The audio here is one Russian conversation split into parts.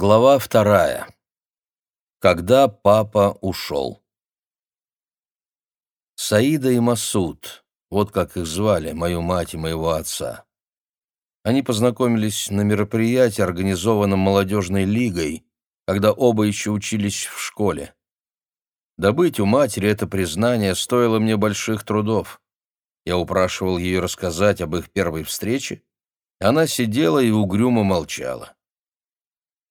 Глава вторая. Когда папа ушел. Саида и Масуд, вот как их звали, мою мать и моего отца. Они познакомились на мероприятии, организованном молодежной лигой, когда оба еще учились в школе. Добыть у матери это признание стоило мне больших трудов. Я упрашивал ее рассказать об их первой встрече, она сидела и угрюмо молчала.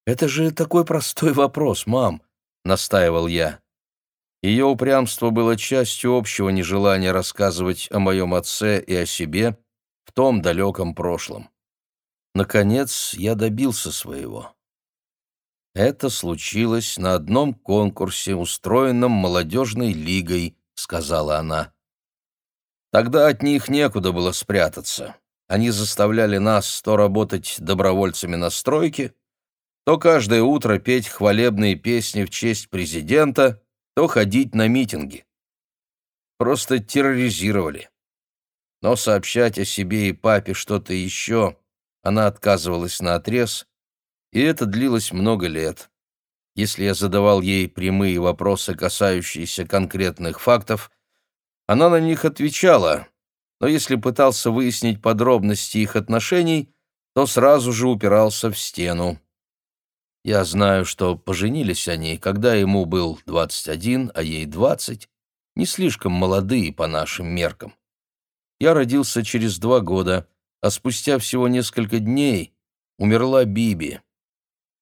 «Это же такой простой вопрос, мам», — настаивал я. Ее упрямство было частью общего нежелания рассказывать о моем отце и о себе в том далеком прошлом. Наконец, я добился своего. «Это случилось на одном конкурсе, устроенном молодежной лигой», — сказала она. «Тогда от них некуда было спрятаться. Они заставляли нас то работать добровольцами на стройке, то каждое утро петь хвалебные песни в честь президента, то ходить на митинги. Просто терроризировали. Но сообщать о себе и папе что-то еще она отказывалась наотрез, и это длилось много лет. Если я задавал ей прямые вопросы, касающиеся конкретных фактов, она на них отвечала, но если пытался выяснить подробности их отношений, то сразу же упирался в стену. Я знаю, что поженились они, когда ему был 21, а ей 20, не слишком молодые по нашим меркам. Я родился через два года, а спустя всего несколько дней умерла Биби.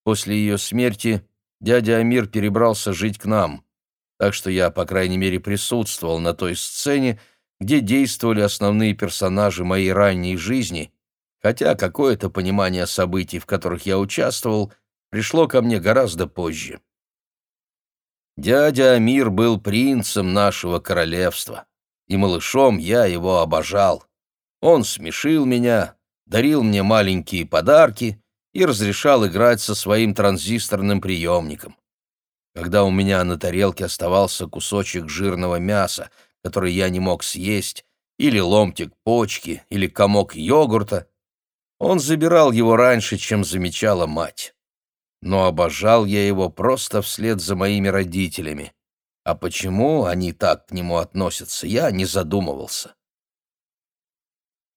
После ее смерти дядя Амир перебрался жить к нам, так что я, по крайней мере, присутствовал на той сцене, где действовали основные персонажи моей ранней жизни, хотя какое-то понимание событий, в которых я участвовал – пришло ко мне гораздо позже. Дядя Амир был принцем нашего королевства, и малышом я его обожал. Он смешил меня, дарил мне маленькие подарки и разрешал играть со своим транзисторным приемником. Когда у меня на тарелке оставался кусочек жирного мяса, который я не мог съесть, или ломтик почки, или комок йогурта, он забирал его раньше, чем замечала мать но обожал я его просто вслед за моими родителями. А почему они так к нему относятся, я не задумывался.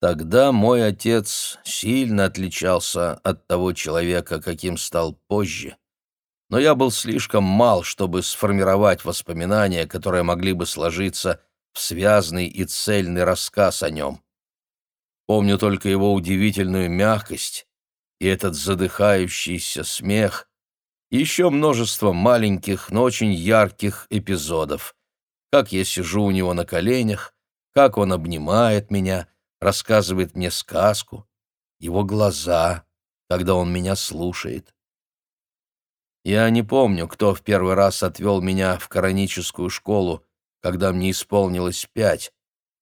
Тогда мой отец сильно отличался от того человека, каким стал позже. Но я был слишком мал, чтобы сформировать воспоминания, которые могли бы сложиться в связный и цельный рассказ о нем. Помню только его удивительную мягкость, и этот задыхающийся смех, еще множество маленьких, но очень ярких эпизодов. Как я сижу у него на коленях, как он обнимает меня, рассказывает мне сказку, его глаза, когда он меня слушает. Я не помню, кто в первый раз отвел меня в кораническую школу, когда мне исполнилось пять.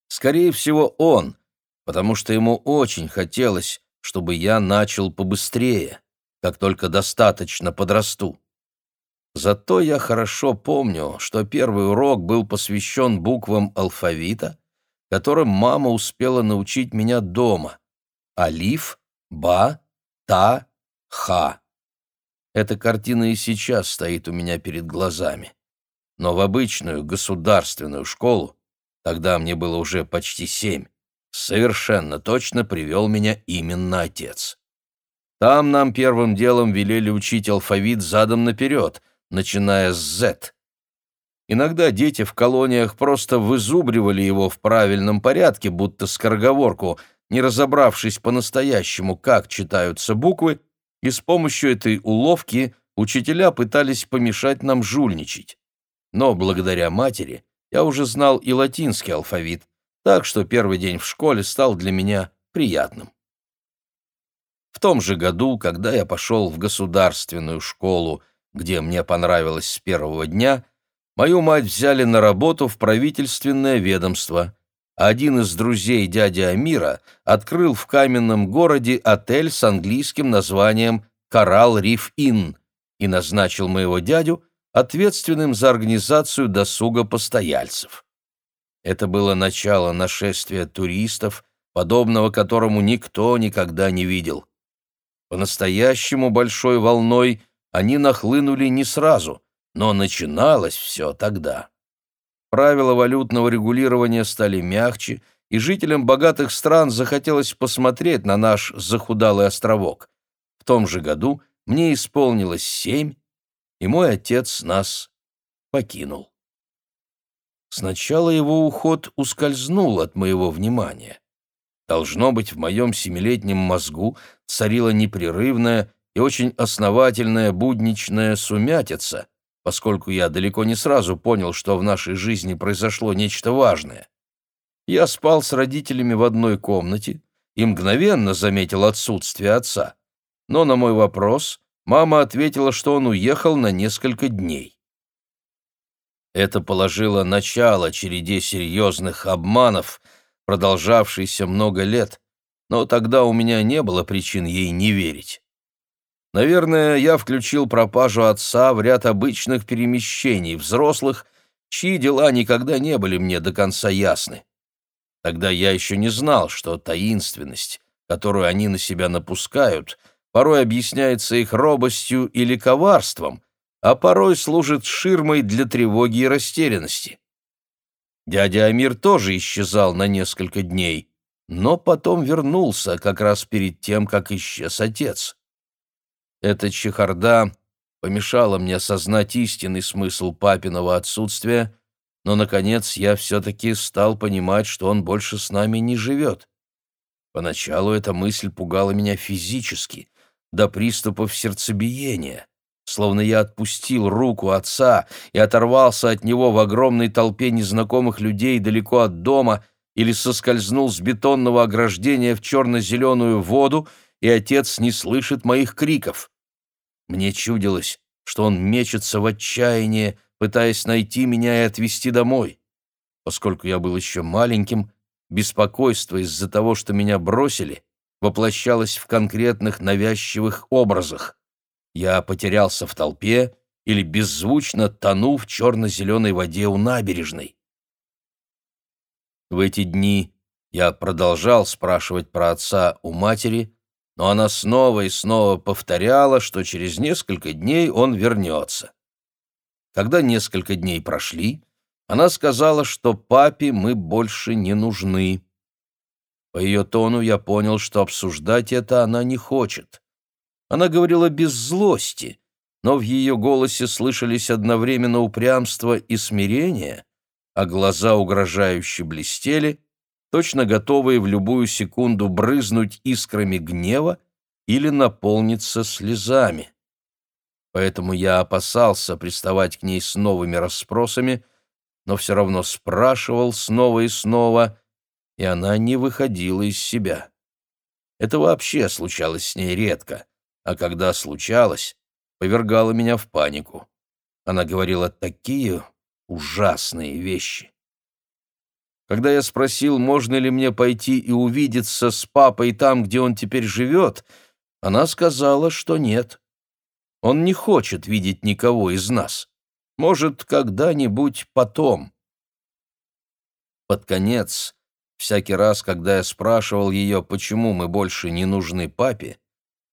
Скорее всего, он, потому что ему очень хотелось, чтобы я начал побыстрее, как только достаточно подрасту. Зато я хорошо помню, что первый урок был посвящен буквам алфавита, которым мама успела научить меня дома. Алиф, Ба, Та, Ха. Эта картина и сейчас стоит у меня перед глазами. Но в обычную государственную школу, тогда мне было уже почти семь, совершенно точно привел меня именно отец. Там нам первым делом велели учить алфавит задом наперед, начиная с Z. Иногда дети в колониях просто вызубривали его в правильном порядке, будто скороговорку, не разобравшись по-настоящему, как читаются буквы, и с помощью этой уловки учителя пытались помешать нам жульничать. Но благодаря матери я уже знал и латинский алфавит, так что первый день в школе стал для меня приятным. В том же году, когда я пошел в государственную школу, где мне понравилось с первого дня, мою мать взяли на работу в правительственное ведомство. Один из друзей дяди Амира открыл в каменном городе отель с английским названием «Коралл Риф Инн» и назначил моего дядю ответственным за организацию досуга постояльцев. Это было начало нашествия туристов, подобного которому никто никогда не видел. По-настоящему большой волной они нахлынули не сразу, но начиналось все тогда. Правила валютного регулирования стали мягче, и жителям богатых стран захотелось посмотреть на наш захудалый островок. В том же году мне исполнилось семь, и мой отец нас покинул. Сначала его уход ускользнул от моего внимания. Должно быть, в моем семилетнем мозгу царила непрерывная и очень основательная будничная сумятица, поскольку я далеко не сразу понял, что в нашей жизни произошло нечто важное. Я спал с родителями в одной комнате и мгновенно заметил отсутствие отца. Но на мой вопрос мама ответила, что он уехал на несколько дней. Это положило начало череде серьезных обманов, продолжавшейся много лет, но тогда у меня не было причин ей не верить. Наверное, я включил пропажу отца в ряд обычных перемещений взрослых, чьи дела никогда не были мне до конца ясны. Тогда я еще не знал, что таинственность, которую они на себя напускают, порой объясняется их робостью или коварством, а порой служит ширмой для тревоги и растерянности. Дядя Амир тоже исчезал на несколько дней, но потом вернулся как раз перед тем, как исчез отец. Эта чехарда помешала мне осознать истинный смысл папиного отсутствия но, наконец, я все-таки стал понимать, что он больше с нами не живет. Поначалу эта мысль пугала меня физически, до приступов сердцебиения, словно я отпустил руку отца и оторвался от него в огромной толпе незнакомых людей далеко от дома или соскользнул с бетонного ограждения в черно-зеленую воду, и отец не слышит моих криков. Мне чудилось, что он мечется в отчаянии, пытаясь найти меня и отвезти домой. Поскольку я был еще маленьким, беспокойство из-за того, что меня бросили, воплощалось в конкретных навязчивых образах. Я потерялся в толпе или беззвучно тону в черно-зеленой воде у набережной. В эти дни я продолжал спрашивать про отца у матери, но она снова и снова повторяла, что через несколько дней он вернется. Когда несколько дней прошли, она сказала, что папе мы больше не нужны. По ее тону я понял, что обсуждать это она не хочет. Она говорила без злости, но в ее голосе слышались одновременно упрямство и смирение, а глаза угрожающе блестели, точно готовые в любую секунду брызнуть искрами гнева или наполниться слезами поэтому я опасался приставать к ней с новыми расспросами, но все равно спрашивал снова и снова, и она не выходила из себя. Это вообще случалось с ней редко, а когда случалось, повергало меня в панику. Она говорила такие ужасные вещи. Когда я спросил, можно ли мне пойти и увидеться с папой там, где он теперь живет, она сказала, что нет. Он не хочет видеть никого из нас. Может, когда-нибудь потом. Под конец, всякий раз, когда я спрашивал ее, почему мы больше не нужны папе,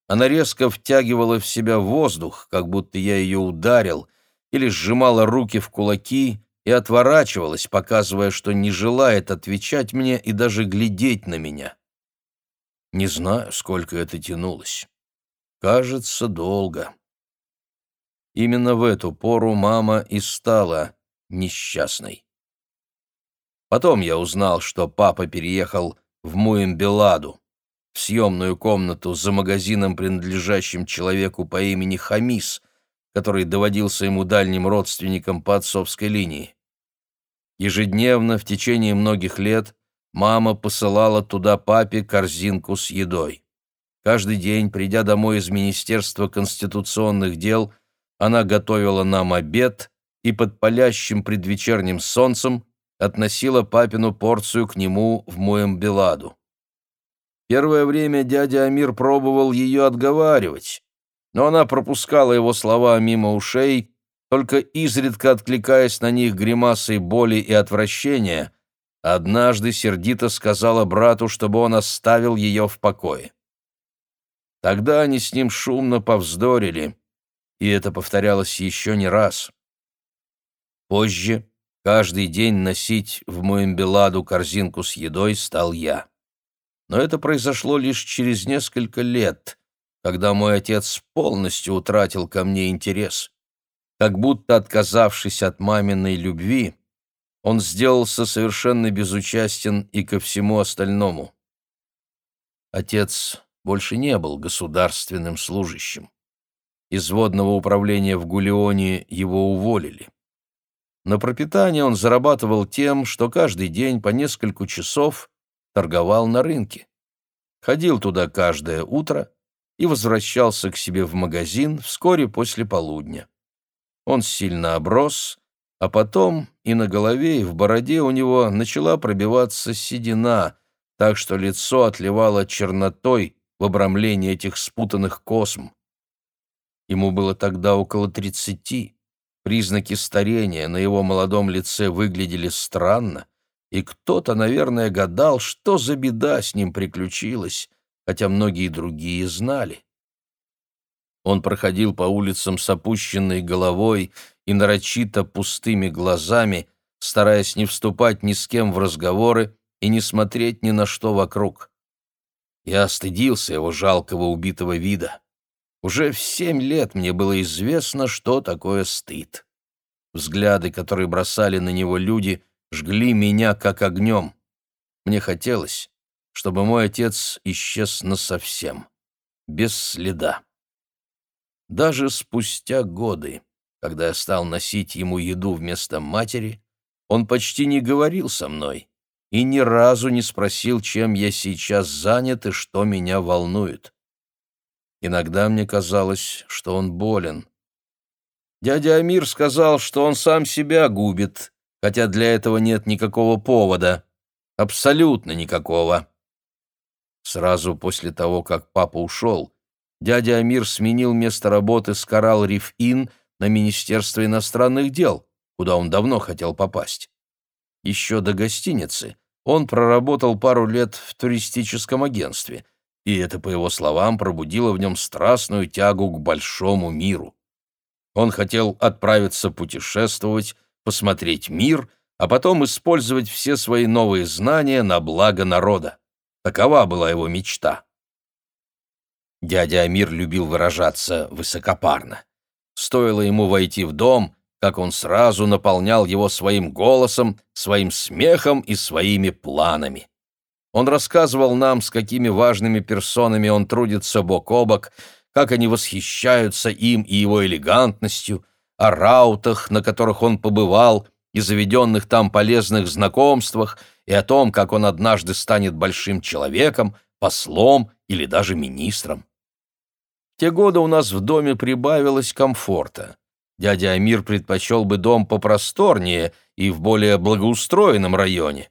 она резко втягивала в себя воздух, как будто я ее ударил, или сжимала руки в кулаки и отворачивалась, показывая, что не желает отвечать мне и даже глядеть на меня. Не знаю, сколько это тянулось. Кажется, долго. Именно в эту пору мама и стала несчастной. Потом я узнал, что папа переехал в Муэмбеладу, в съемную комнату за магазином, принадлежащим человеку по имени Хамис, который доводился ему дальним родственником по отцовской линии. Ежедневно в течение многих лет мама посылала туда папе корзинку с едой. Каждый день, придя домой из Министерства конституционных дел, она готовила нам обед и под палящим предвечерним солнцем относила папину порцию к нему в Муэмбеладу. Первое время дядя Амир пробовал ее отговаривать, но она пропускала его слова мимо ушей, только изредка откликаясь на них гримасой боли и отвращения, однажды сердито сказала брату, чтобы он оставил ее в покое. Тогда они с ним шумно повздорили, и это повторялось еще не раз. Позже каждый день носить в Муэмбеладу корзинку с едой стал я. Но это произошло лишь через несколько лет, когда мой отец полностью утратил ко мне интерес. Как будто отказавшись от маминой любви, он сделался совершенно безучастен и ко всему остальному. Отец больше не был государственным служащим. Из водного управления в Гулионе его уволили. На пропитание он зарабатывал тем, что каждый день по несколько часов торговал на рынке. Ходил туда каждое утро и возвращался к себе в магазин вскоре после полудня. Он сильно оброс, а потом и на голове, и в бороде у него начала пробиваться седина, так что лицо отливало чернотой в обрамлении этих спутанных косм. Ему было тогда около тридцати. Признаки старения на его молодом лице выглядели странно, и кто-то, наверное, гадал, что за беда с ним приключилась, хотя многие другие знали. Он проходил по улицам с опущенной головой и нарочито пустыми глазами, стараясь не вступать ни с кем в разговоры и не смотреть ни на что вокруг. Я стыдился его жалкого убитого вида. Уже в семь лет мне было известно, что такое стыд. Взгляды, которые бросали на него люди, жгли меня как огнем. Мне хотелось, чтобы мой отец исчез насовсем, без следа. Даже спустя годы, когда я стал носить ему еду вместо матери, он почти не говорил со мной и ни разу не спросил, чем я сейчас занят и что меня волнует. Иногда мне казалось, что он болен. Дядя Амир сказал, что он сам себя губит, хотя для этого нет никакого повода. Абсолютно никакого. Сразу после того, как папа ушел, дядя Амир сменил место работы с Коралл Риф Ин на Министерство иностранных дел, куда он давно хотел попасть. Еще до гостиницы он проработал пару лет в туристическом агентстве, и это, по его словам, пробудило в нем страстную тягу к большому миру. Он хотел отправиться путешествовать, посмотреть мир, а потом использовать все свои новые знания на благо народа. Такова была его мечта. Дядя Амир любил выражаться высокопарно. Стоило ему войти в дом, как он сразу наполнял его своим голосом, своим смехом и своими планами. Он рассказывал нам, с какими важными персонами он трудится бок о бок, как они восхищаются им и его элегантностью, о раутах, на которых он побывал, и заведенных там полезных знакомствах, и о том, как он однажды станет большим человеком, послом или даже министром те годы у нас в доме прибавилось комфорта. Дядя Амир предпочел бы дом попросторнее и в более благоустроенном районе.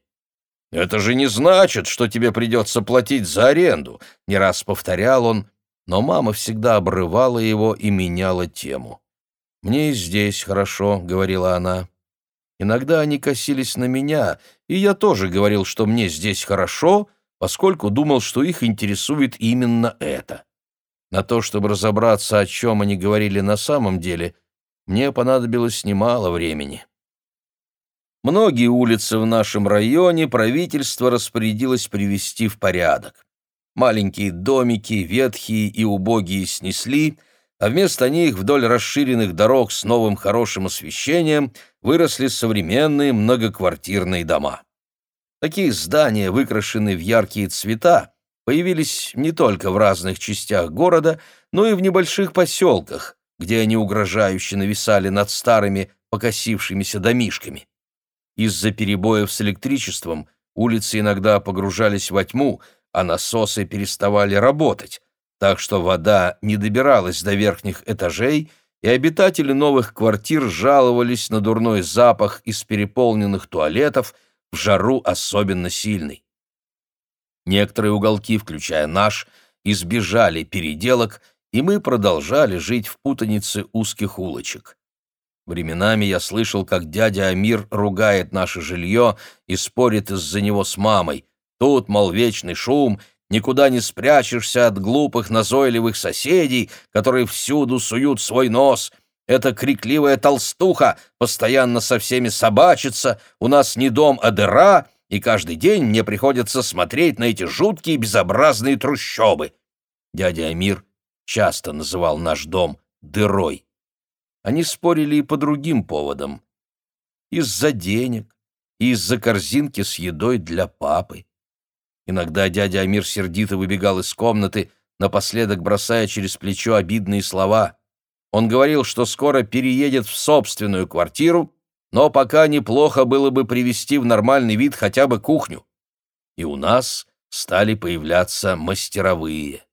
«Это же не значит, что тебе придется платить за аренду», — не раз повторял он, но мама всегда обрывала его и меняла тему. «Мне и здесь хорошо», — говорила она. Иногда они косились на меня, и я тоже говорил, что мне здесь хорошо, поскольку думал, что их интересует именно это. На то, чтобы разобраться, о чем они говорили на самом деле, мне понадобилось немало времени. Многие улицы в нашем районе правительство распорядилось привести в порядок. Маленькие домики, ветхие и убогие снесли, а вместо них вдоль расширенных дорог с новым хорошим освещением выросли современные многоквартирные дома. Такие здания, выкрашенные в яркие цвета, появились не только в разных частях города, но и в небольших поселках, где они угрожающе нависали над старыми покосившимися домишками. Из-за перебоев с электричеством улицы иногда погружались во тьму, а насосы переставали работать, так что вода не добиралась до верхних этажей, и обитатели новых квартир жаловались на дурной запах из переполненных туалетов, в жару особенно сильный. Некоторые уголки, включая наш, избежали переделок, и мы продолжали жить в путанице узких улочек. Временами я слышал, как дядя Амир ругает наше жилье и спорит из-за него с мамой. Тут, мол, вечный шум, никуда не спрячешься от глупых назойливых соседей, которые всюду суют свой нос. Эта крикливая толстуха постоянно со всеми собачится, у нас не дом, а дыра, и каждый день мне приходится смотреть на эти жуткие безобразные трущобы. Дядя Амир часто называл наш дом дырой. Они спорили и по другим поводам. Из-за денег, из-за корзинки с едой для папы. Иногда дядя Амир сердито выбегал из комнаты, напоследок бросая через плечо обидные слова. Он говорил, что скоро переедет в собственную квартиру, но пока неплохо было бы привести в нормальный вид хотя бы кухню. И у нас стали появляться мастеровые.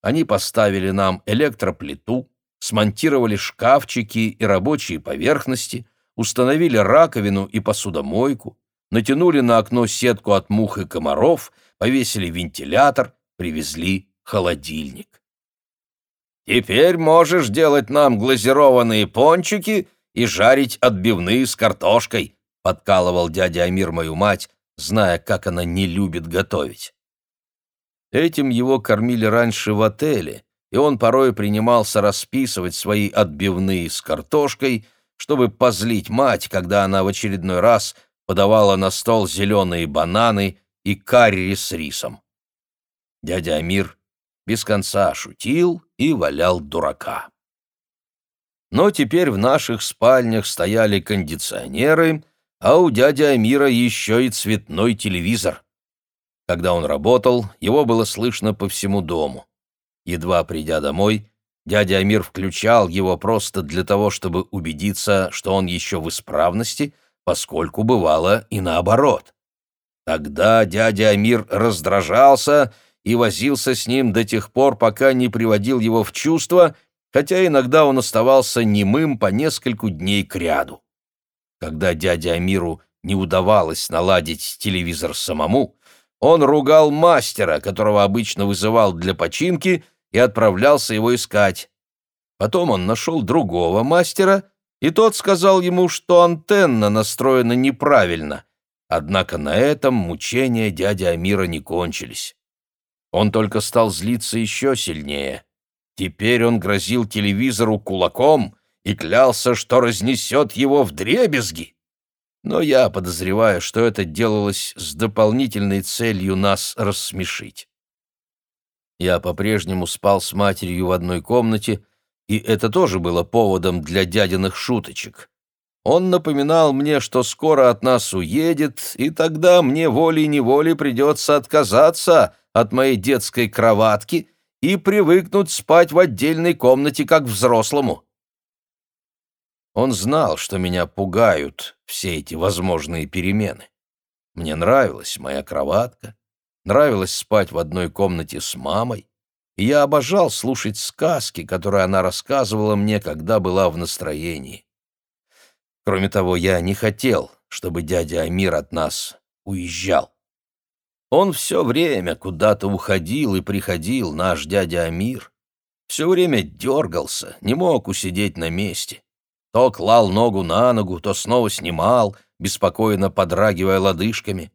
Они поставили нам электроплиту, смонтировали шкафчики и рабочие поверхности, установили раковину и посудомойку, натянули на окно сетку от мух и комаров, повесили вентилятор, привезли холодильник. «Теперь можешь делать нам глазированные пончики и жарить отбивные с картошкой», подкалывал дядя Амир мою мать, зная, как она не любит готовить. Этим его кормили раньше в отеле, и он порой принимался расписывать свои отбивные с картошкой, чтобы позлить мать, когда она в очередной раз подавала на стол зеленые бананы и карри с рисом. Дядя Амир без конца шутил и валял дурака. Но теперь в наших спальнях стояли кондиционеры, а у дяди Амира еще и цветной телевизор. Когда он работал, его было слышно по всему дому. Едва придя домой, дядя Амир включал его просто для того, чтобы убедиться, что он еще в исправности, поскольку бывало и наоборот. Тогда дядя Амир раздражался и возился с ним до тех пор, пока не приводил его в чувство, хотя иногда он оставался немым по нескольку дней кряду. Когда дяде Амиру не удавалось наладить телевизор самому, он ругал мастера, которого обычно вызывал для починки, и отправлялся его искать. Потом он нашел другого мастера, и тот сказал ему, что антенна настроена неправильно. Однако на этом мучения дяди Амира не кончились. Он только стал злиться еще сильнее. Теперь он грозил телевизору кулаком и клялся, что разнесет его в дребезги. Но я подозреваю, что это делалось с дополнительной целью нас рассмешить. Я по-прежнему спал с матерью в одной комнате, и это тоже было поводом для дядиных шуточек. Он напоминал мне, что скоро от нас уедет, и тогда мне волей-неволей придется отказаться от моей детской кроватки и привыкнуть спать в отдельной комнате, как взрослому. Он знал, что меня пугают все эти возможные перемены. Мне нравилась моя кроватка, нравилось спать в одной комнате с мамой, и я обожал слушать сказки, которые она рассказывала мне, когда была в настроении. Кроме того, я не хотел, чтобы дядя Амир от нас уезжал. Он все время куда-то уходил и приходил, наш дядя Амир. Все время дергался, не мог усидеть на месте. То клал ногу на ногу, то снова снимал, беспокойно подрагивая лодыжками.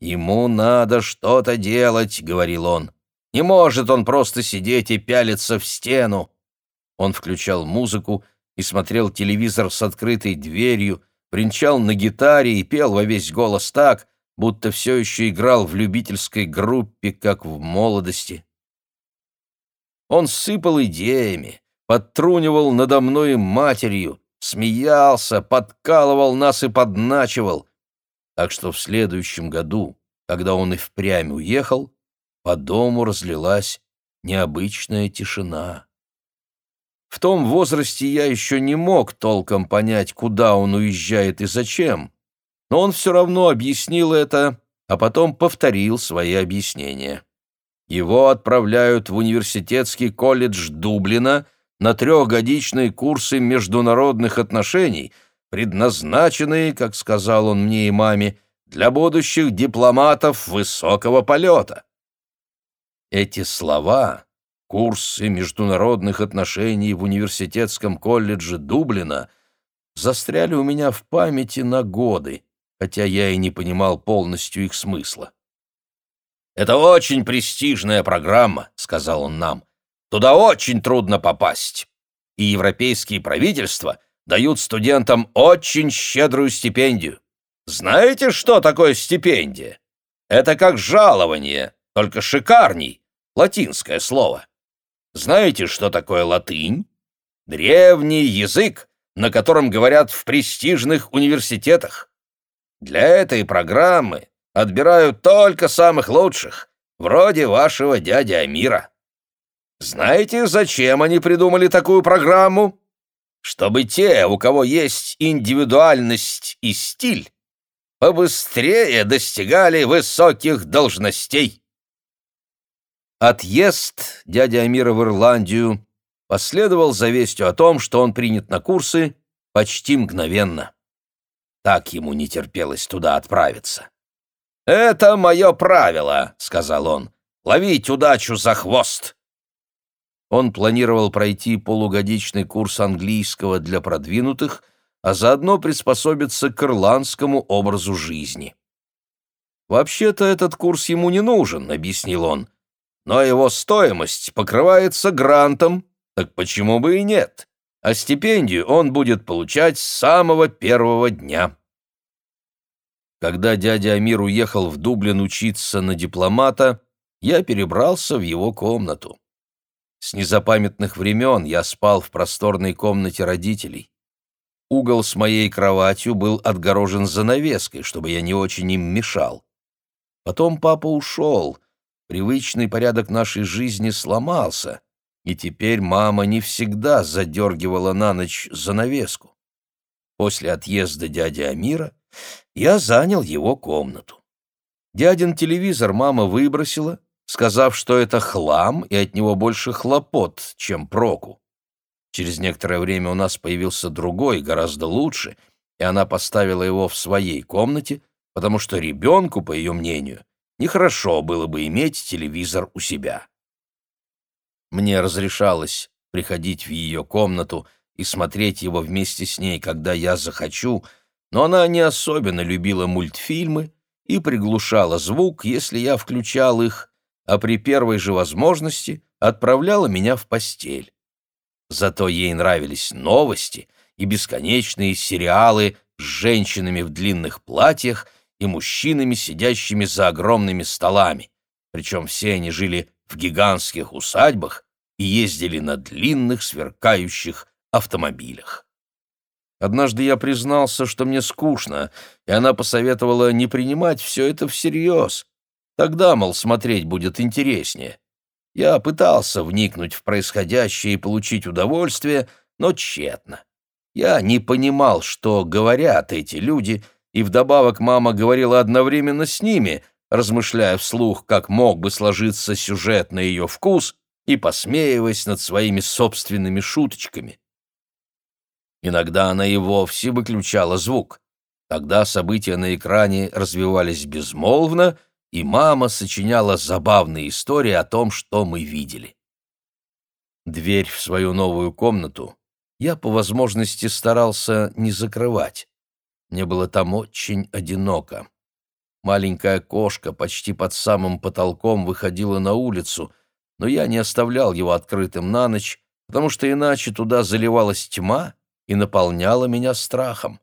«Ему надо что-то делать», — говорил он. «Не может он просто сидеть и пялиться в стену». Он включал музыку и смотрел телевизор с открытой дверью, бренчал на гитаре и пел во весь голос так, будто все еще играл в любительской группе, как в молодости. Он сыпал идеями, подтрунивал надо мной матерью, смеялся, подкалывал нас и подначивал. Так что в следующем году, когда он и впрямь уехал, по дому разлилась необычная тишина. В том возрасте я еще не мог толком понять, куда он уезжает и зачем, но он все равно объяснил это, а потом повторил свои объяснения. Его отправляют в университетский колледж Дублина на трехгодичные курсы международных отношений, предназначенные, как сказал он мне и маме, для будущих дипломатов высокого полета. Эти слова «курсы международных отношений в университетском колледже Дублина» застряли у меня в памяти на годы, хотя я и не понимал полностью их смысла. Это очень престижная программа», — сказал он нам. «Туда очень трудно попасть. И европейские правительства дают студентам очень щедрую стипендию. Знаете, что такое стипендия? Это как жалование, только шикарней, латинское слово. Знаете, что такое латынь? Древний язык, на котором говорят в престижных университетах. Для этой программы отбирают только самых лучших, вроде вашего дяди Амира. Знаете, зачем они придумали такую программу? Чтобы те, у кого есть индивидуальность и стиль, побыстрее достигали высоких должностей. Отъезд дяди Амира в Ирландию последовал за вестью о том, что он принят на курсы почти мгновенно. Так ему не терпелось туда отправиться. «Это мое правило», — сказал он, — «ловить удачу за хвост». Он планировал пройти полугодичный курс английского для продвинутых, а заодно приспособиться к ирландскому образу жизни. «Вообще-то этот курс ему не нужен», — объяснил он, «но его стоимость покрывается грантом, так почему бы и нет? А стипендию он будет получать с самого первого дня». Когда дядя Амир уехал в Дублин учиться на дипломата, я перебрался в его комнату. С незапамятных времен я спал в просторной комнате родителей. Угол с моей кроватью был отгорожен занавеской, чтобы я не очень им мешал. Потом папа ушел, привычный порядок нашей жизни сломался, и теперь мама не всегда задергивала на ночь занавеску. После отъезда дяди Амира я занял его комнату. Дядин телевизор мама выбросила, сказав, что это хлам и от него больше хлопот, чем проку. Через некоторое время у нас появился другой, гораздо лучше, и она поставила его в своей комнате, потому что ребенку, по ее мнению, нехорошо было бы иметь телевизор у себя. Мне разрешалось приходить в ее комнату и смотреть его вместе с ней, когда я захочу, но она не особенно любила мультфильмы и приглушала звук, если я включал их, а при первой же возможности отправляла меня в постель. Зато ей нравились новости и бесконечные сериалы с женщинами в длинных платьях и мужчинами, сидящими за огромными столами. Причем все они жили в гигантских усадьбах и ездили на длинных сверкающих автомобилях. Однажды я признался, что мне скучно, и она посоветовала не принимать все это всерьез. Тогда, мол, смотреть будет интереснее. Я пытался вникнуть в происходящее и получить удовольствие, но тщетно. Я не понимал, что говорят эти люди, и вдобавок мама говорила одновременно с ними, размышляя вслух, как мог бы сложиться сюжет на ее вкус и посмеиваясь над своими собственными шуточками. Иногда она и вовсе выключала звук. Тогда события на экране развивались безмолвно, и мама сочиняла забавные истории о том, что мы видели. Дверь в свою новую комнату я по возможности старался не закрывать. Мне было там очень одиноко. Маленькая кошка почти под самым потолком выходила на улицу, но я не оставлял его открытым на ночь, потому что иначе туда заливалась тьма, и наполняла меня страхом.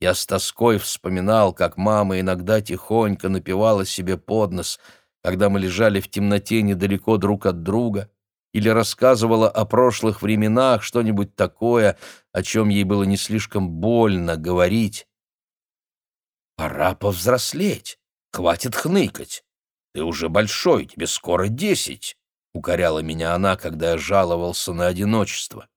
Я с тоской вспоминал, как мама иногда тихонько напевала себе под нос, когда мы лежали в темноте недалеко друг от друга, или рассказывала о прошлых временах что-нибудь такое, о чем ей было не слишком больно говорить. «Пора повзрослеть, хватит хныкать. Ты уже большой, тебе скоро десять», — укоряла меня она, когда я жаловался на одиночество.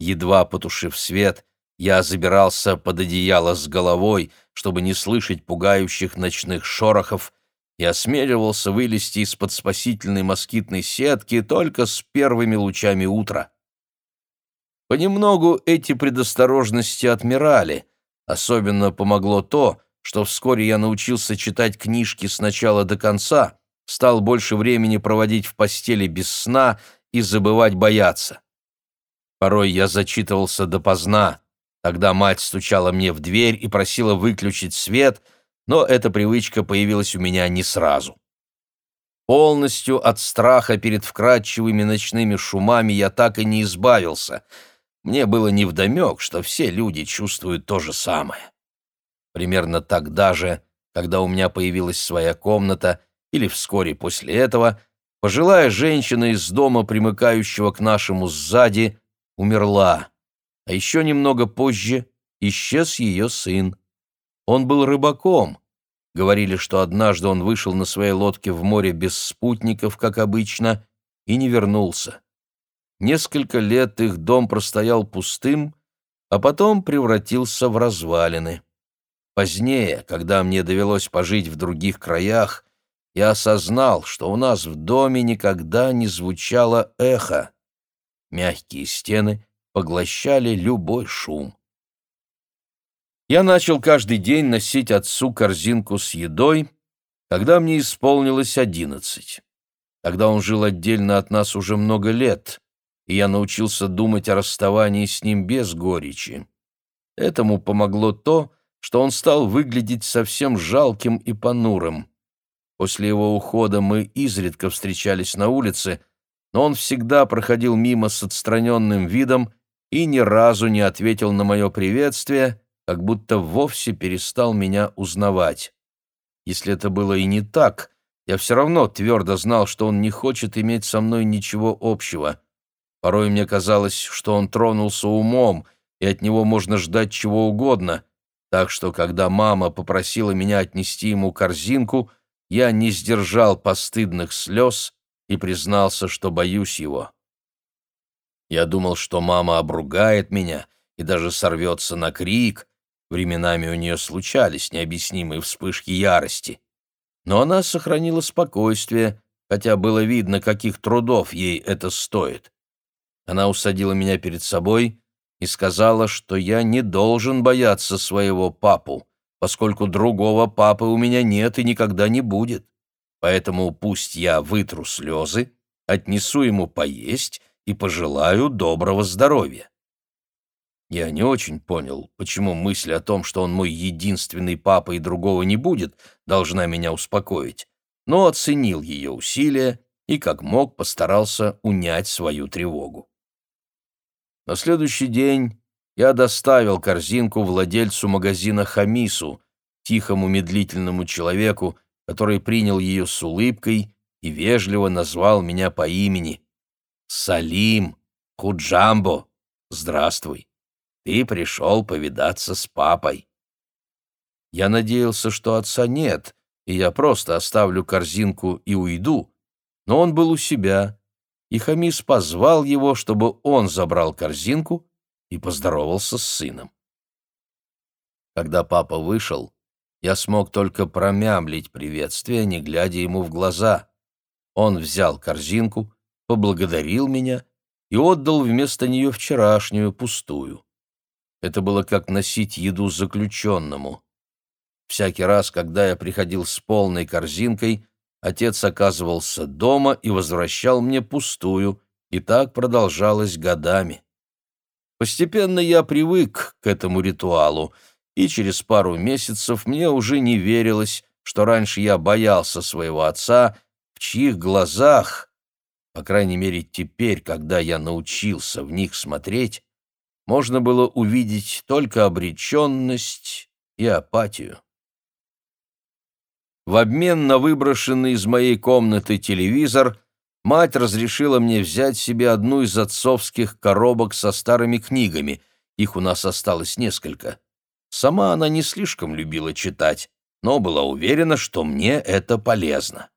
Едва потушив свет, я забирался под одеяло с головой, чтобы не слышать пугающих ночных шорохов, и осмеливался вылезти из-под спасительной москитной сетки только с первыми лучами утра. Понемногу эти предосторожности отмирали. Особенно помогло то, что вскоре я научился читать книжки с начала до конца, стал больше времени проводить в постели без сна и забывать бояться. Порой я зачитывался допоздна. Тогда мать стучала мне в дверь и просила выключить свет, но эта привычка появилась у меня не сразу. Полностью от страха перед вкрадчивыми ночными шумами я так и не избавился. Мне было невдомек, что все люди чувствуют то же самое. Примерно тогда же, когда у меня появилась своя комната, или вскоре после этого, пожилая женщина из дома, примыкающего к нашему сзади, умерла. А еще немного позже исчез ее сын. Он был рыбаком. Говорили, что однажды он вышел на своей лодке в море без спутников, как обычно, и не вернулся. Несколько лет их дом простоял пустым, а потом превратился в развалины. Позднее, когда мне довелось пожить в других краях, я осознал, что у нас в доме никогда не звучало эхо. Мягкие стены поглощали любой шум. Я начал каждый день носить отцу корзинку с едой, когда мне исполнилось одиннадцать. Тогда он жил отдельно от нас уже много лет, и я научился думать о расставании с ним без горечи. Этому помогло то, что он стал выглядеть совсем жалким и понурым. После его ухода мы изредка встречались на улице, но он всегда проходил мимо с отстраненным видом и ни разу не ответил на мое приветствие, как будто вовсе перестал меня узнавать. Если это было и не так, я все равно твердо знал, что он не хочет иметь со мной ничего общего. Порой мне казалось, что он тронулся умом, и от него можно ждать чего угодно, так что, когда мама попросила меня отнести ему корзинку, я не сдержал постыдных слез и признался, что боюсь его. Я думал, что мама обругает меня и даже сорвется на крик. Временами у нее случались необъяснимые вспышки ярости. Но она сохранила спокойствие, хотя было видно, каких трудов ей это стоит. Она усадила меня перед собой и сказала, что я не должен бояться своего папу, поскольку другого папы у меня нет и никогда не будет. Поэтому пусть я вытру слезы, отнесу ему поесть и пожелаю доброго здоровья. Я не очень понял, почему мысль о том, что он мой единственный папа и другого не будет, должна меня успокоить, но оценил ее усилия и, как мог, постарался унять свою тревогу. На следующий день я доставил корзинку владельцу магазина Хамису, тихому медлительному человеку, который принял ее с улыбкой и вежливо назвал меня по имени. Салим, Худжамбо, здравствуй. Ты пришел повидаться с папой. Я надеялся, что отца нет, и я просто оставлю корзинку и уйду, но он был у себя, и Хамис позвал его, чтобы он забрал корзинку и поздоровался с сыном. Когда папа вышел, я смог только промямлить приветствие, не глядя ему в глаза. Он взял корзинку, поблагодарил меня и отдал вместо нее вчерашнюю, пустую. Это было как носить еду заключенному. Всякий раз, когда я приходил с полной корзинкой, отец оказывался дома и возвращал мне пустую, и так продолжалось годами. Постепенно я привык к этому ритуалу, и через пару месяцев мне уже не верилось, что раньше я боялся своего отца, в чьих глазах по крайней мере, теперь, когда я научился в них смотреть, можно было увидеть только обреченность и апатию. В обмен на выброшенный из моей комнаты телевизор мать разрешила мне взять себе одну из отцовских коробок со старыми книгами, их у нас осталось несколько. Сама она не слишком любила читать, но была уверена, что мне это полезно.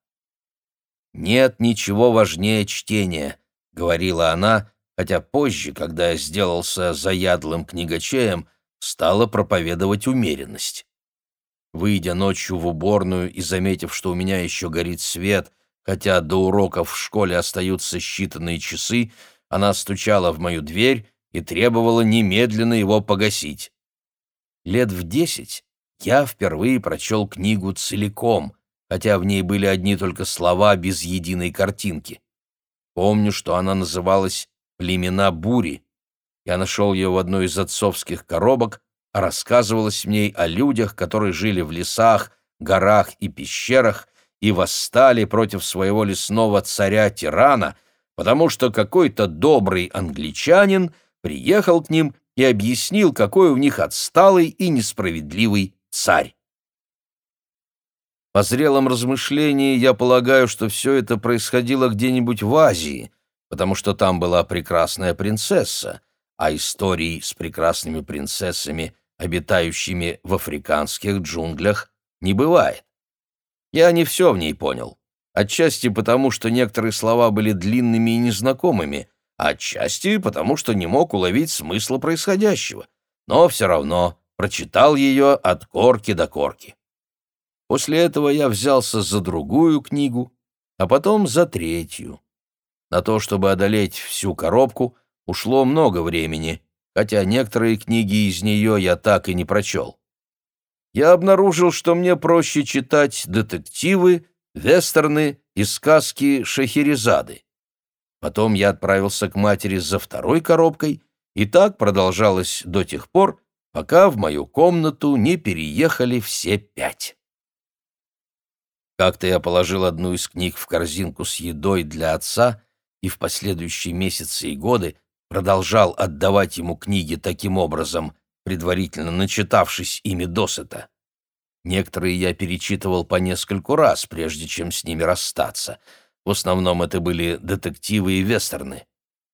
«Нет ничего важнее чтения», — говорила она, хотя позже, когда я сделался заядлым книгачеем, стала проповедовать умеренность. Выйдя ночью в уборную и заметив, что у меня еще горит свет, хотя до уроков в школе остаются считанные часы, она стучала в мою дверь и требовала немедленно его погасить. Лет в десять я впервые прочел книгу целиком, хотя в ней были одни только слова без единой картинки. Помню, что она называлась «Племена бури». Я нашел ее в одной из отцовских коробок, рассказывалось в ней о людях, которые жили в лесах, горах и пещерах, и восстали против своего лесного царя-тирана, потому что какой-то добрый англичанин приехал к ним и объяснил, какой у них отсталый и несправедливый царь. По зрелом размышлении я полагаю, что все это происходило где-нибудь в Азии, потому что там была прекрасная принцесса, а историй с прекрасными принцессами, обитающими в африканских джунглях, не бывает. Я не все в ней понял. Отчасти потому, что некоторые слова были длинными и незнакомыми, а отчасти потому, что не мог уловить смысла происходящего. Но все равно прочитал ее от корки до корки. После этого я взялся за другую книгу, а потом за третью. На то, чтобы одолеть всю коробку, ушло много времени, хотя некоторые книги из нее я так и не прочел. Я обнаружил, что мне проще читать детективы, вестерны и сказки Шахерезады. Потом я отправился к матери за второй коробкой, и так продолжалось до тех пор, пока в мою комнату не переехали все пять. Как-то я положил одну из книг в корзинку с едой для отца и в последующие месяцы и годы продолжал отдавать ему книги таким образом, предварительно начитавшись ими досыта. Некоторые я перечитывал по нескольку раз, прежде чем с ними расстаться. В основном это были детективы и вестерны.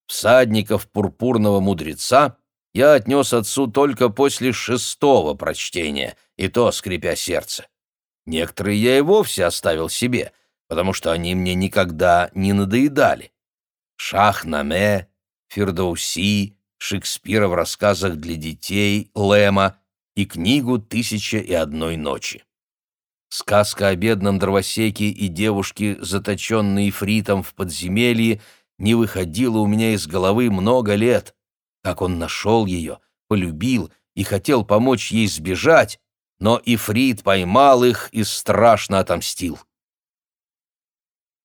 «Всадников пурпурного мудреца» я отнес отцу только после шестого прочтения, и то скрипя сердце. Некоторые я и вовсе оставил себе, потому что они мне никогда не надоедали. Шах-Наме, Фердоуси, Шекспира в рассказах для детей, Лема и книгу «Тысяча и одной ночи». Сказка о бедном дровосеке и девушке, заточенной фритом в подземелье, не выходила у меня из головы много лет. Как он нашел ее, полюбил и хотел помочь ей сбежать, но Ифрит поймал их и страшно отомстил.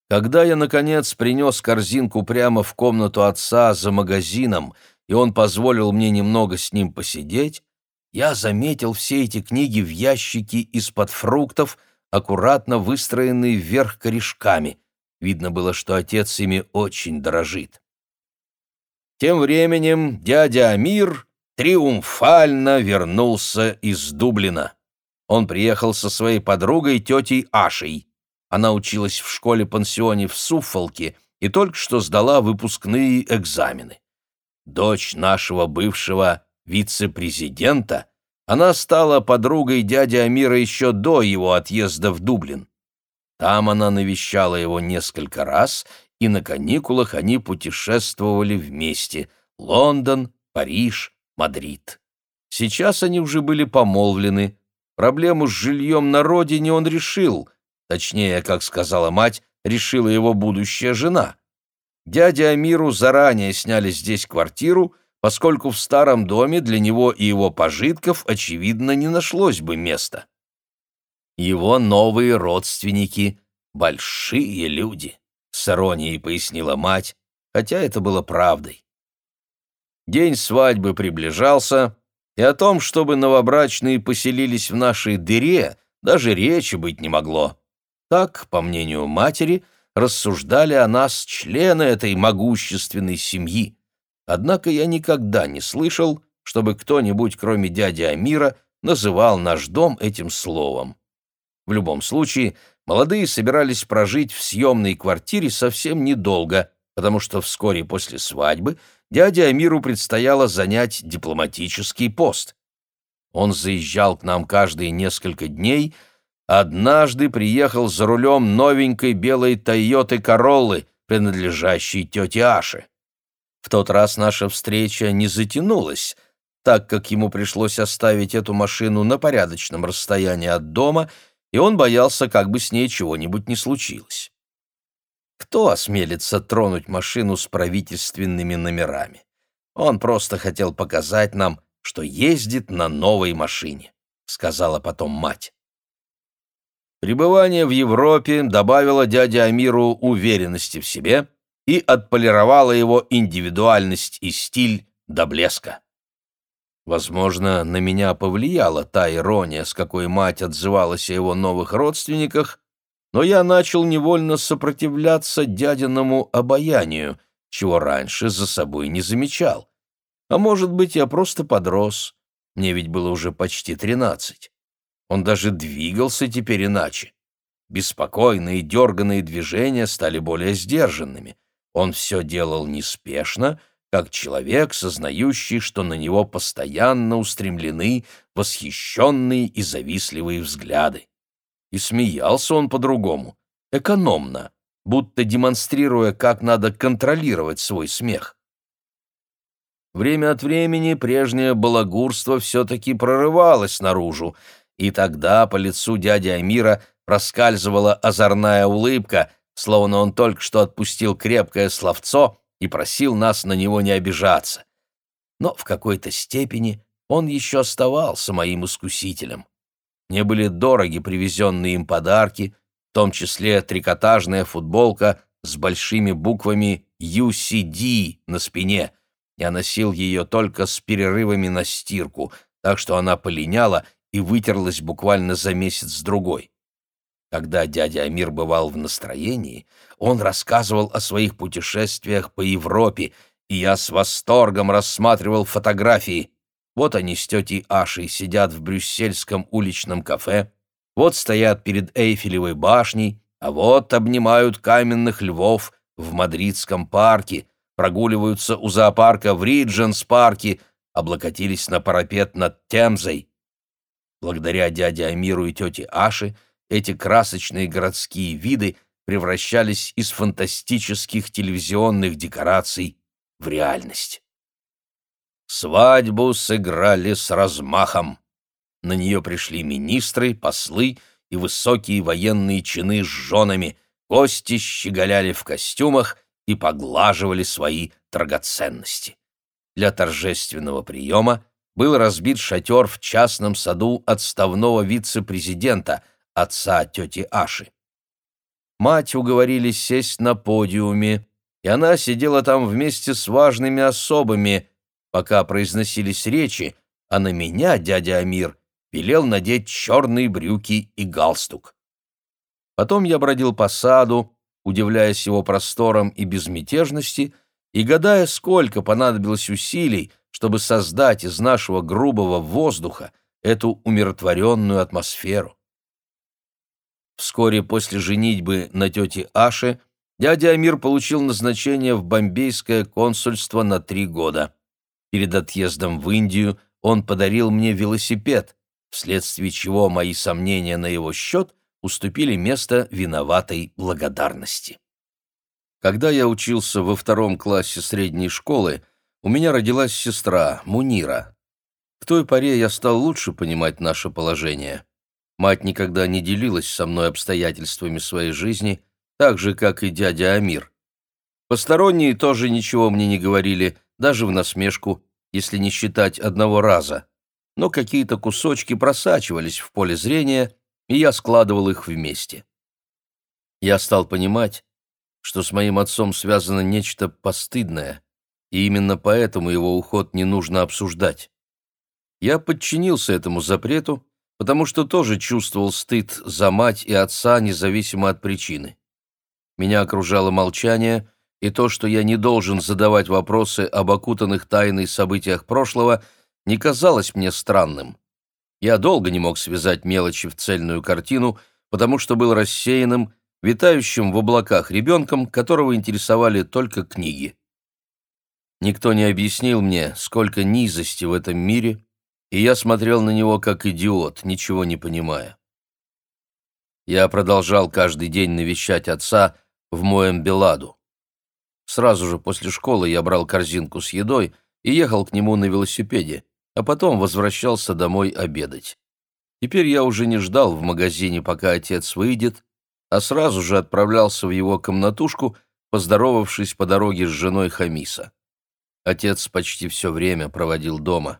Когда я, наконец, принес корзинку прямо в комнату отца за магазином, и он позволил мне немного с ним посидеть, я заметил все эти книги в ящике из-под фруктов, аккуратно выстроенные вверх корешками. Видно было, что отец ими очень дорожит. Тем временем дядя Амир триумфально вернулся из Дублина. Он приехал со своей подругой тетей Ашей. Она училась в школе-пансионе в Суффолке и только что сдала выпускные экзамены. Дочь нашего бывшего вице-президента, она стала подругой дяди Амира еще до его отъезда в Дублин. Там она навещала его несколько раз, и на каникулах они путешествовали вместе — Лондон, Париж, Мадрид. Сейчас они уже были помолвлены, Проблему с жильем на родине он решил, точнее, как сказала мать, решила его будущая жена. Дядя Амиру заранее сняли здесь квартиру, поскольку в старом доме для него и его пожитков, очевидно, не нашлось бы места. Его новые родственники — большие люди, — с иронией пояснила мать, хотя это было правдой. День свадьбы приближался, и о том, чтобы новобрачные поселились в нашей дыре, даже речи быть не могло. Так, по мнению матери, рассуждали о нас члены этой могущественной семьи. Однако я никогда не слышал, чтобы кто-нибудь, кроме дяди Амира, называл наш дом этим словом. В любом случае, молодые собирались прожить в съемной квартире совсем недолго, потому что вскоре после свадьбы дяде Амиру предстояло занять дипломатический пост. Он заезжал к нам каждые несколько дней, однажды приехал за рулем новенькой белой «Тойоты Короллы», принадлежащей тете Аше. В тот раз наша встреча не затянулась, так как ему пришлось оставить эту машину на порядочном расстоянии от дома, и он боялся, как бы с ней чего-нибудь не случилось. Кто осмелится тронуть машину с правительственными номерами? Он просто хотел показать нам, что ездит на новой машине, сказала потом мать. Пребывание в Европе добавило дяде Амиру уверенности в себе и отполировало его индивидуальность и стиль до блеска. Возможно, на меня повлияла та ирония, с какой мать отзывалась о его новых родственниках, но я начал невольно сопротивляться дядиному обаянию, чего раньше за собой не замечал. А может быть, я просто подрос. Мне ведь было уже почти тринадцать. Он даже двигался теперь иначе. Беспокойные, дерганные движения стали более сдержанными. Он все делал неспешно, как человек, сознающий, что на него постоянно устремлены восхищенные и завистливые взгляды. И смеялся он по-другому, экономно, будто демонстрируя, как надо контролировать свой смех. Время от времени прежнее балагурство все-таки прорывалось наружу, и тогда по лицу дяди Амира проскальзывала озорная улыбка, словно он только что отпустил крепкое словцо и просил нас на него не обижаться. Но в какой-то степени он еще оставался моим искусителем. Мне были дороги привезенные им подарки, в том числе трикотажная футболка с большими буквами UCD на спине. Я носил ее только с перерывами на стирку, так что она полиняла и вытерлась буквально за месяц-другой. Когда дядя Амир бывал в настроении, он рассказывал о своих путешествиях по Европе, и я с восторгом рассматривал фотографии. Вот они с тетей Ашей сидят в брюссельском уличном кафе, вот стоят перед Эйфелевой башней, а вот обнимают каменных львов в мадридском парке, прогуливаются у зоопарка в Ридженс-парке, облокотились на парапет над Темзой. Благодаря дяде Амиру и тете Аше эти красочные городские виды превращались из фантастических телевизионных декораций в реальность. Свадьбу сыграли с размахом. На нее пришли министры, послы и высокие военные чины с женами, гости щеголяли в костюмах и поглаживали свои драгоценности. Для торжественного приема был разбит шатер в частном саду отставного вице-президента, отца тети Аши. Мать уговорили сесть на подиуме, и она сидела там вместе с важными особами, пока произносились речи, а на меня дядя Амир велел надеть черные брюки и галстук. Потом я бродил по саду, удивляясь его просторам и безмятежности, и гадая, сколько понадобилось усилий, чтобы создать из нашего грубого воздуха эту умиротворенную атмосферу. Вскоре после женитьбы на тете Аше дядя Амир получил назначение в бомбейское консульство на три года. Перед отъездом в Индию он подарил мне велосипед, вследствие чего мои сомнения на его счет уступили место виноватой благодарности. Когда я учился во втором классе средней школы, у меня родилась сестра, Мунира. К той поре я стал лучше понимать наше положение. Мать никогда не делилась со мной обстоятельствами своей жизни, так же, как и дядя Амир. Посторонние тоже ничего мне не говорили, даже в насмешку, если не считать одного раза. Но какие-то кусочки просачивались в поле зрения, и я складывал их вместе. Я стал понимать, что с моим отцом связано нечто постыдное, и именно поэтому его уход не нужно обсуждать. Я подчинился этому запрету, потому что тоже чувствовал стыд за мать и отца, независимо от причины. Меня окружало молчание, и то, что я не должен задавать вопросы об окутанных тайной событиях прошлого, не казалось мне странным. Я долго не мог связать мелочи в цельную картину, потому что был рассеянным, витающим в облаках ребенком, которого интересовали только книги. Никто не объяснил мне, сколько низости в этом мире, и я смотрел на него как идиот, ничего не понимая. Я продолжал каждый день навещать отца в моем Беладу. Сразу же после школы я брал корзинку с едой и ехал к нему на велосипеде, а потом возвращался домой обедать. Теперь я уже не ждал в магазине, пока отец выйдет, а сразу же отправлялся в его комнатушку, поздоровавшись по дороге с женой Хамиса. Отец почти все время проводил дома.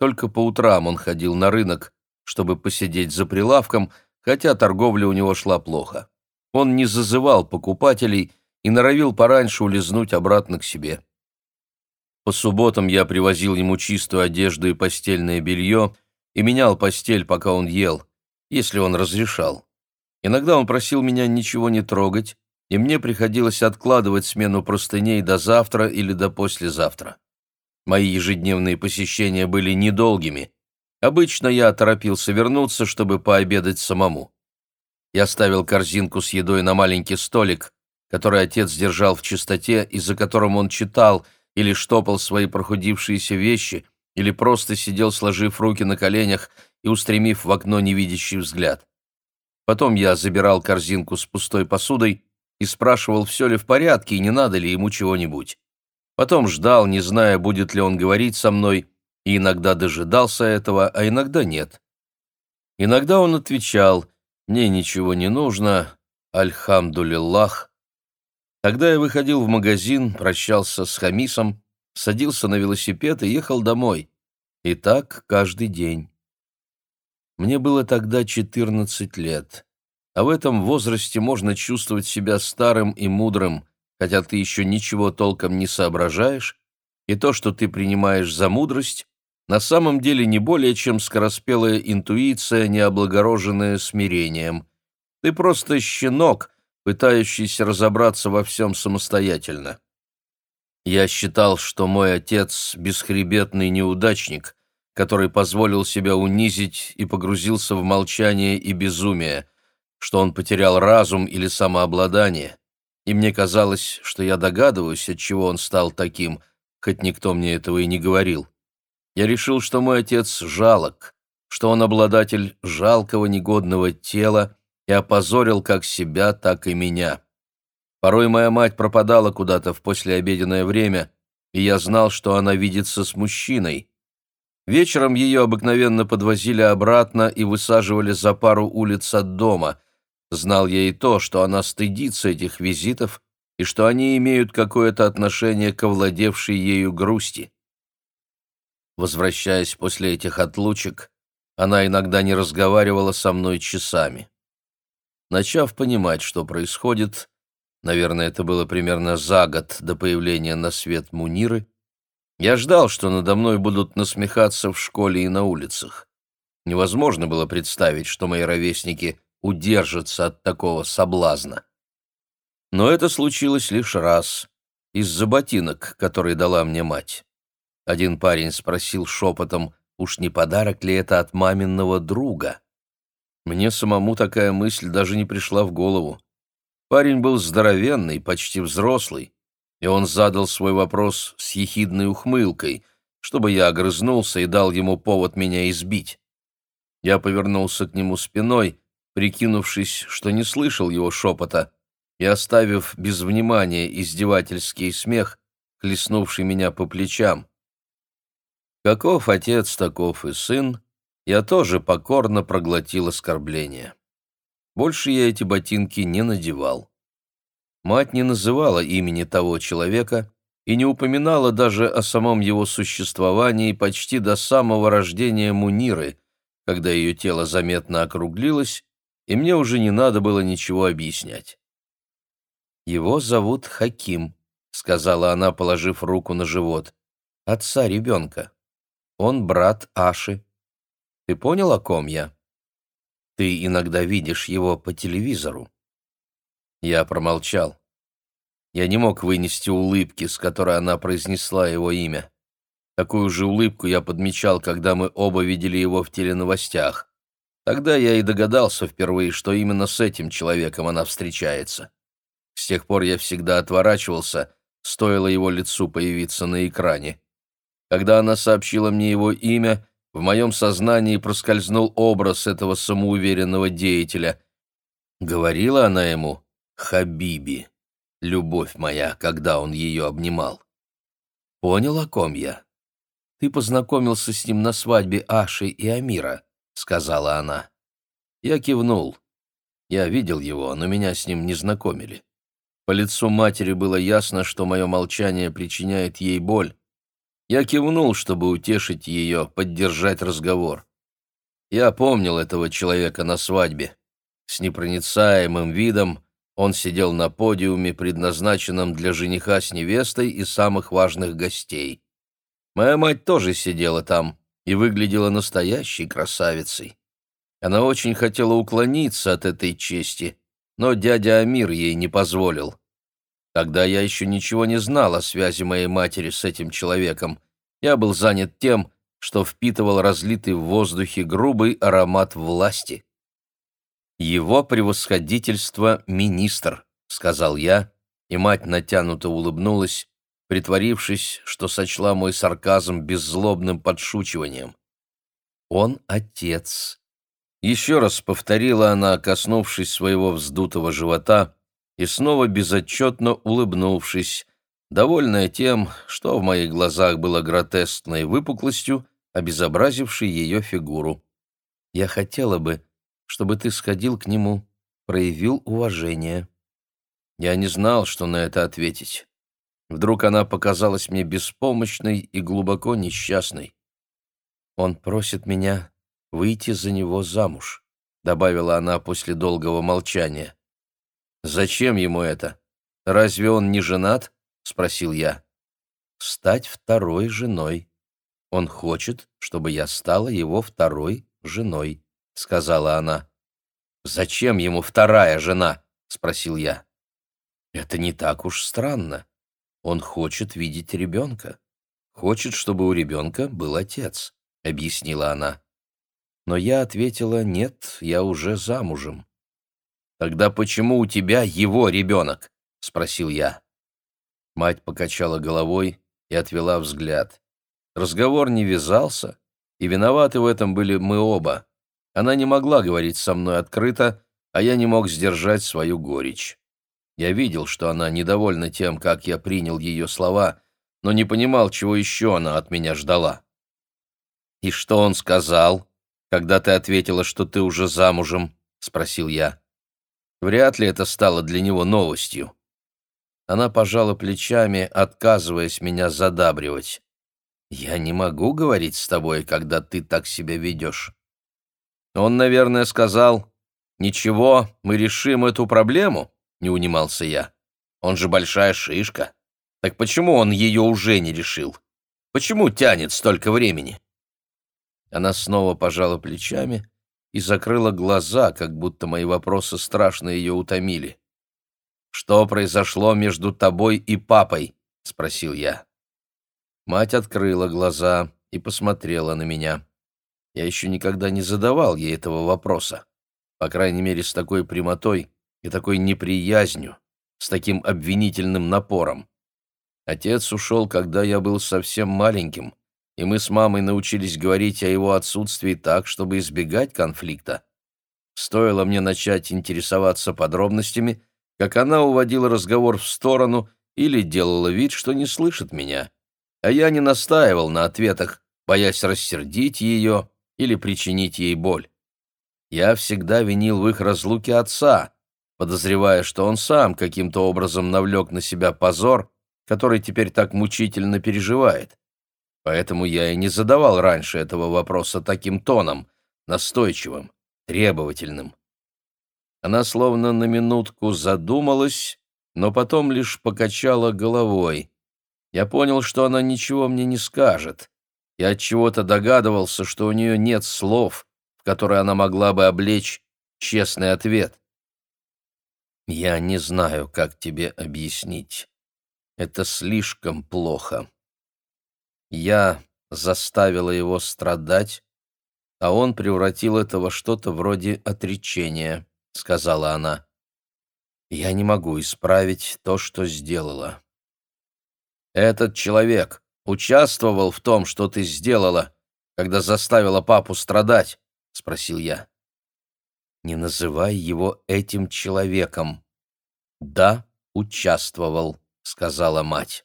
Только по утрам он ходил на рынок, чтобы посидеть за прилавком, хотя торговля у него шла плохо. Он не зазывал покупателей и норовил пораньше улизнуть обратно к себе. По субботам я привозил ему чистую одежду и постельное белье и менял постель, пока он ел, если он разрешал. Иногда он просил меня ничего не трогать, и мне приходилось откладывать смену простыней до завтра или до послезавтра. Мои ежедневные посещения были недолгими. Обычно я торопился вернуться, чтобы пообедать самому. Я ставил корзинку с едой на маленький столик, который отец держал в чистоте и за которым он читал или штопал свои прохудившиеся вещи, или просто сидел, сложив руки на коленях и устремив в окно невидящий взгляд. Потом я забирал корзинку с пустой посудой и спрашивал, все ли в порядке и не надо ли ему чего-нибудь. Потом ждал, не зная, будет ли он говорить со мной, и иногда дожидался этого, а иногда нет. Иногда он отвечал «Мне ничего не нужно, альхамдулиллах». Тогда я выходил в магазин, прощался с Хамисом, садился на велосипед и ехал домой. И так каждый день. Мне было тогда 14 лет, а в этом возрасте можно чувствовать себя старым и мудрым, хотя ты еще ничего толком не соображаешь, и то, что ты принимаешь за мудрость, на самом деле не более чем скороспелая интуиция, не облагороженная смирением. Ты просто щенок, пытающийся разобраться во всем самостоятельно. Я считал, что мой отец — бесхребетный неудачник, который позволил себя унизить и погрузился в молчание и безумие, что он потерял разум или самообладание, и мне казалось, что я догадываюсь, от чего он стал таким, хоть никто мне этого и не говорил. Я решил, что мой отец жалок, что он обладатель жалкого негодного тела и опозорил как себя, так и меня. Порой моя мать пропадала куда-то в послеобеденное время, и я знал, что она видится с мужчиной. Вечером ее обыкновенно подвозили обратно и высаживали за пару улиц от дома. Знал я и то, что она стыдится этих визитов и что они имеют какое-то отношение к овладевшей ею грусти. Возвращаясь после этих отлучек, она иногда не разговаривала со мной часами. Начав понимать, что происходит, наверное, это было примерно за год до появления на свет Муниры, я ждал, что надо мной будут насмехаться в школе и на улицах. Невозможно было представить, что мои ровесники удержатся от такого соблазна. Но это случилось лишь раз, из-за ботинок, которые дала мне мать. Один парень спросил шепотом, уж не подарок ли это от маминого друга. Мне самому такая мысль даже не пришла в голову. Парень был здоровенный, почти взрослый, и он задал свой вопрос с ехидной ухмылкой, чтобы я огрызнулся и дал ему повод меня избить. Я повернулся к нему спиной, прикинувшись, что не слышал его шепота, и оставив без внимания издевательский смех, хлестнувший меня по плечам. Каков отец, таков и сын, я тоже покорно проглотил оскорбление. Больше я эти ботинки не надевал. Мать не называла имени того человека и не упоминала даже о самом его существовании почти до самого рождения Муниры, когда ее тело заметно округлилось, и мне уже не надо было ничего объяснять. «Его зовут Хаким», — сказала она, положив руку на живот. «Отца ребенка. Он брат Аши. Ты понял, о ком я? Ты иногда видишь его по телевизору». Я промолчал. Я не мог вынести улыбки, с которой она произнесла его имя. Такую же улыбку я подмечал, когда мы оба видели его в теленовостях. Тогда я и догадался впервые, что именно с этим человеком она встречается. С тех пор я всегда отворачивался, стоило его лицу появиться на экране. Когда она сообщила мне его имя, в моем сознании проскользнул образ этого самоуверенного деятеля. Говорила она ему «Хабиби, любовь моя», когда он ее обнимал. Понял, о ком я? Ты познакомился с ним на свадьбе Аши и Амира. — сказала она. Я кивнул. Я видел его, но меня с ним не знакомили. По лицу матери было ясно, что мое молчание причиняет ей боль. Я кивнул, чтобы утешить ее, поддержать разговор. Я помнил этого человека на свадьбе. С непроницаемым видом он сидел на подиуме, предназначенном для жениха с невестой и самых важных гостей. Моя мать тоже сидела там, и выглядела настоящей красавицей. Она очень хотела уклониться от этой чести, но дядя Амир ей не позволил. Тогда я еще ничего не знал о связи моей матери с этим человеком. Я был занят тем, что впитывал разлитый в воздухе грубый аромат власти. «Его превосходительство — министр», — сказал я, и мать натянуто улыбнулась, притворившись, что сочла мой сарказм беззлобным подшучиванием. «Он отец», еще раз повторила она, коснувшись своего вздутого живота, и снова безотчетно улыбнувшись, довольная тем, что в моих глазах было гротескной выпуклостью, обезобразившей ее фигуру. «Я хотела бы, чтобы ты сходил к нему, проявил уважение». Я не знал, что на это ответить. Вдруг она показалась мне беспомощной и глубоко несчастной. Он просит меня выйти за него замуж», — добавила она после долгого молчания. «Зачем ему это? Разве он не женат?» — спросил я. «Стать второй женой. Он хочет, чтобы я стала его второй женой», — сказала она. «Зачем ему вторая жена?» — спросил я. «Это не так уж странно. Он хочет видеть ребенка. Хочет, чтобы у ребенка был отец», — объяснила она но я ответила «нет, я уже замужем». «Тогда почему у тебя его ребенок?» — спросил я. Мать покачала головой и отвела взгляд. Разговор не вязался, и виноваты в этом были мы оба. Она не могла говорить со мной открыто, а я не мог сдержать свою горечь. Я видел, что она недовольна тем, как я принял ее слова, но не понимал, чего еще она от меня ждала. «И что он сказал?» когда ты ответила, что ты уже замужем?» — спросил я. Вряд ли это стало для него новостью. Она пожала плечами, отказываясь меня задабривать. «Я не могу говорить с тобой, когда ты так себя ведешь». Он, наверное, сказал, «Ничего, мы решим эту проблему», — не унимался я. «Он же большая шишка. Так почему он ее уже не решил? Почему тянет столько времени?» Она снова пожала плечами и закрыла глаза, как будто мои вопросы страшно ее утомили. «Что произошло между тобой и папой?» — спросил я. Мать открыла глаза и посмотрела на меня. Я еще никогда не задавал ей этого вопроса, по крайней мере, с такой прямотой и такой неприязнью, с таким обвинительным напором. Отец ушел, когда я был совсем маленьким, и мы с мамой научились говорить о его отсутствии так, чтобы избегать конфликта. Стоило мне начать интересоваться подробностями, как она уводила разговор в сторону или делала вид, что не слышит меня. А я не настаивал на ответах, боясь рассердить ее или причинить ей боль. Я всегда винил в их разлуке отца, подозревая, что он сам каким-то образом навлек на себя позор, который теперь так мучительно переживает. Поэтому я и не задавал раньше этого вопроса таким тоном, настойчивым, требовательным. Она словно на минутку задумалась, но потом лишь покачала головой. Я понял, что она ничего мне не скажет. Я от чего-то догадывался, что у нее нет слов, в которые она могла бы облечь честный ответ. Я не знаю, как тебе объяснить. Это слишком плохо. Я заставила его страдать, а он превратил это во что-то вроде отречения, — сказала она. Я не могу исправить то, что сделала. Этот человек участвовал в том, что ты сделала, когда заставила папу страдать, — спросил я. Не называй его этим человеком. Да, участвовал, — сказала мать.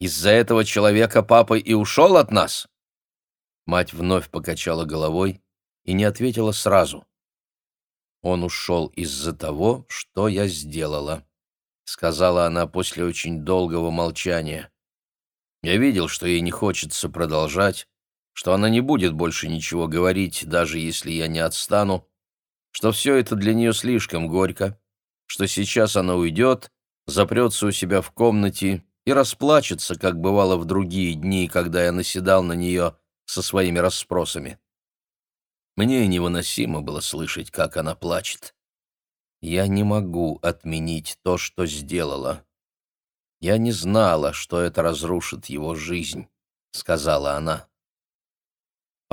Из-за этого человека папа и ушел от нас?» Мать вновь покачала головой и не ответила сразу. «Он ушел из-за того, что я сделала», — сказала она после очень долгого молчания. Я видел, что ей не хочется продолжать, что она не будет больше ничего говорить, даже если я не отстану, что все это для нее слишком горько, что сейчас она уйдет, запрется у себя в комнате и расплачется, как бывало в другие дни, когда я наседал на нее со своими расспросами. Мне невыносимо было слышать, как она плачет. Я не могу отменить то, что сделала. Я не знала, что это разрушит его жизнь, сказала она.